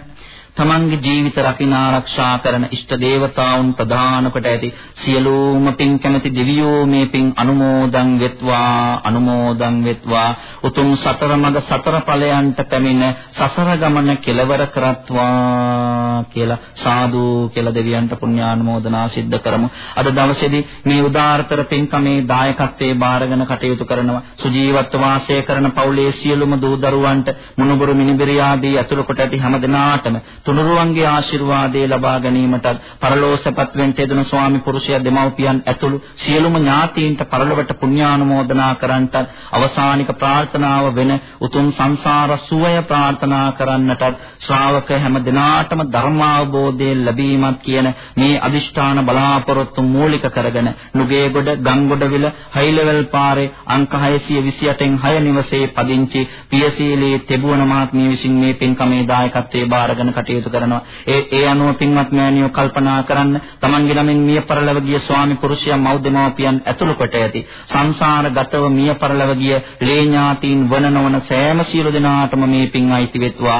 තමන්ගේ ජීවිත රකින්න ආරක්ෂා කරන ඉෂ්ට දේවතාවුන් ප්‍රධාන කොට ඇති සියලුම පින් කැමැති දෙවියෝ මේ පින් අනුමෝදන් වෙත්වා අනුමෝදන් වෙත්වා. උතුම් සතර මඟ සතර ඵලයන්ට පැමිණ සසර ගමන කෙලවර කරත්වා කියලා සාදු කියලා දෙවියන්ට පුණ්‍යානුමෝදනා සිද්ධ කරමු. අද දවසේදී මේ උදාාරතර පින්කමේ දායකත්වයේ බාරගෙන කටයුතු කරනවා සුජීවත්ව වාසය කරන පවුලේ සියලුම දූ දරුවන්ට මුණුබුරු මිනිබිරි ආදී අතුරු කොට ඇති හැම දිනාටම තුනුරුවන්ගේ ආශිර්වාදය ලබා ගැනීමටත් පරලෝසපත් වෙන්න යෙදුණු ස්වාමි පුරුෂයා දෙමව්පියන් ඇතුළු සියලුම ඥාතීන්ට පරලොවට පුණ්‍යානුමෝදනා කරන්නටත් අවසානික ප්‍රාර්ථනාව වෙන උතුම් සංසාර සුවය ප්‍රාර්ථනා කරන්නටත් ශ්‍රාවක හැම දිනාටම ධර්මාවබෝධය ලැබීමත් කියන මේ අදිෂ්ඨාන බලාපොරොත්තු මූලික කරගෙන නුගේගොඩ ගංගොඩවිල හයිලෙවල් පාරේ අංක 628න් 6 නිවසේ පදිංචි පියසීලී තෙබුවන මහත්මිය විසින් මේ පින්කමේ දායකත්වයේ බාරගෙන කටයුතු කරනවා. ඒ ඒ අනුව පින්වත් මෑණියෝ කල්පනා කරන්න තමන්ගේ ළමින් මිය පරලව ගිය ස්වාමි පුරුෂයා මව්දෙමව්පියන් ඇතුළු කොට ඇති සංසාරගතව මිය පරලව ගිය ලේ ඥාතීන් වන නොවන සෑම සියලු දෙනාටම මේ පින් අයිති වෙත්වා.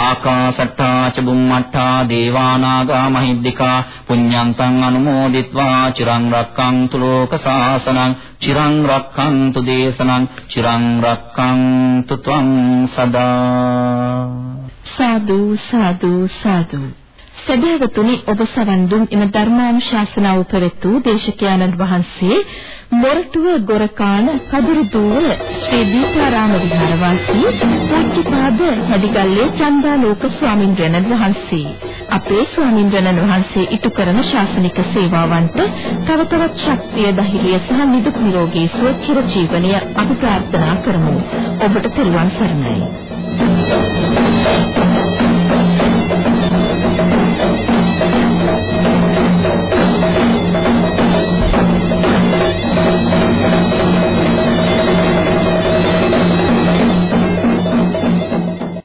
ආකාසට්ටා ච බුම්මට්ටා දේවානාගා මහිද්దికා පුඤ්ඤන්තං අනුමෝදිත්වා චිරං රක්ඛන්තු ලෝක සාසනං චිරං රක්ඛන්තු දේශනං චිරං රක්ඛන්තු ත්වං සදා. සාදු සාදු සාදු. සදහවතුනි ඔබ සවන් දුන් එම ධර්මානුශාසනාව පෙරතු දේශකයන්න් වහන්සේ මොරටුව ගොරකාන කදුරුදුව ශ්‍රී දීපාරාම විහාරවාසී පූජ්‍යපාද හැදිගල්ලේ චන්දාලෝක ස්වාමින්වයන්න් වහන්සේ. අපේ ස්වාමින්වයන්න් වහන්සේ ඉටු කරන ශාසනික සේවාවන්ට තව තවත් ශක්තිය ධෛර්යය සහ නිදුක් නිරෝගී සුව චිර ජීවනය අපි ප්‍රාර්ථනා කරමු. ඔබට තෙරුවන් සරණයි.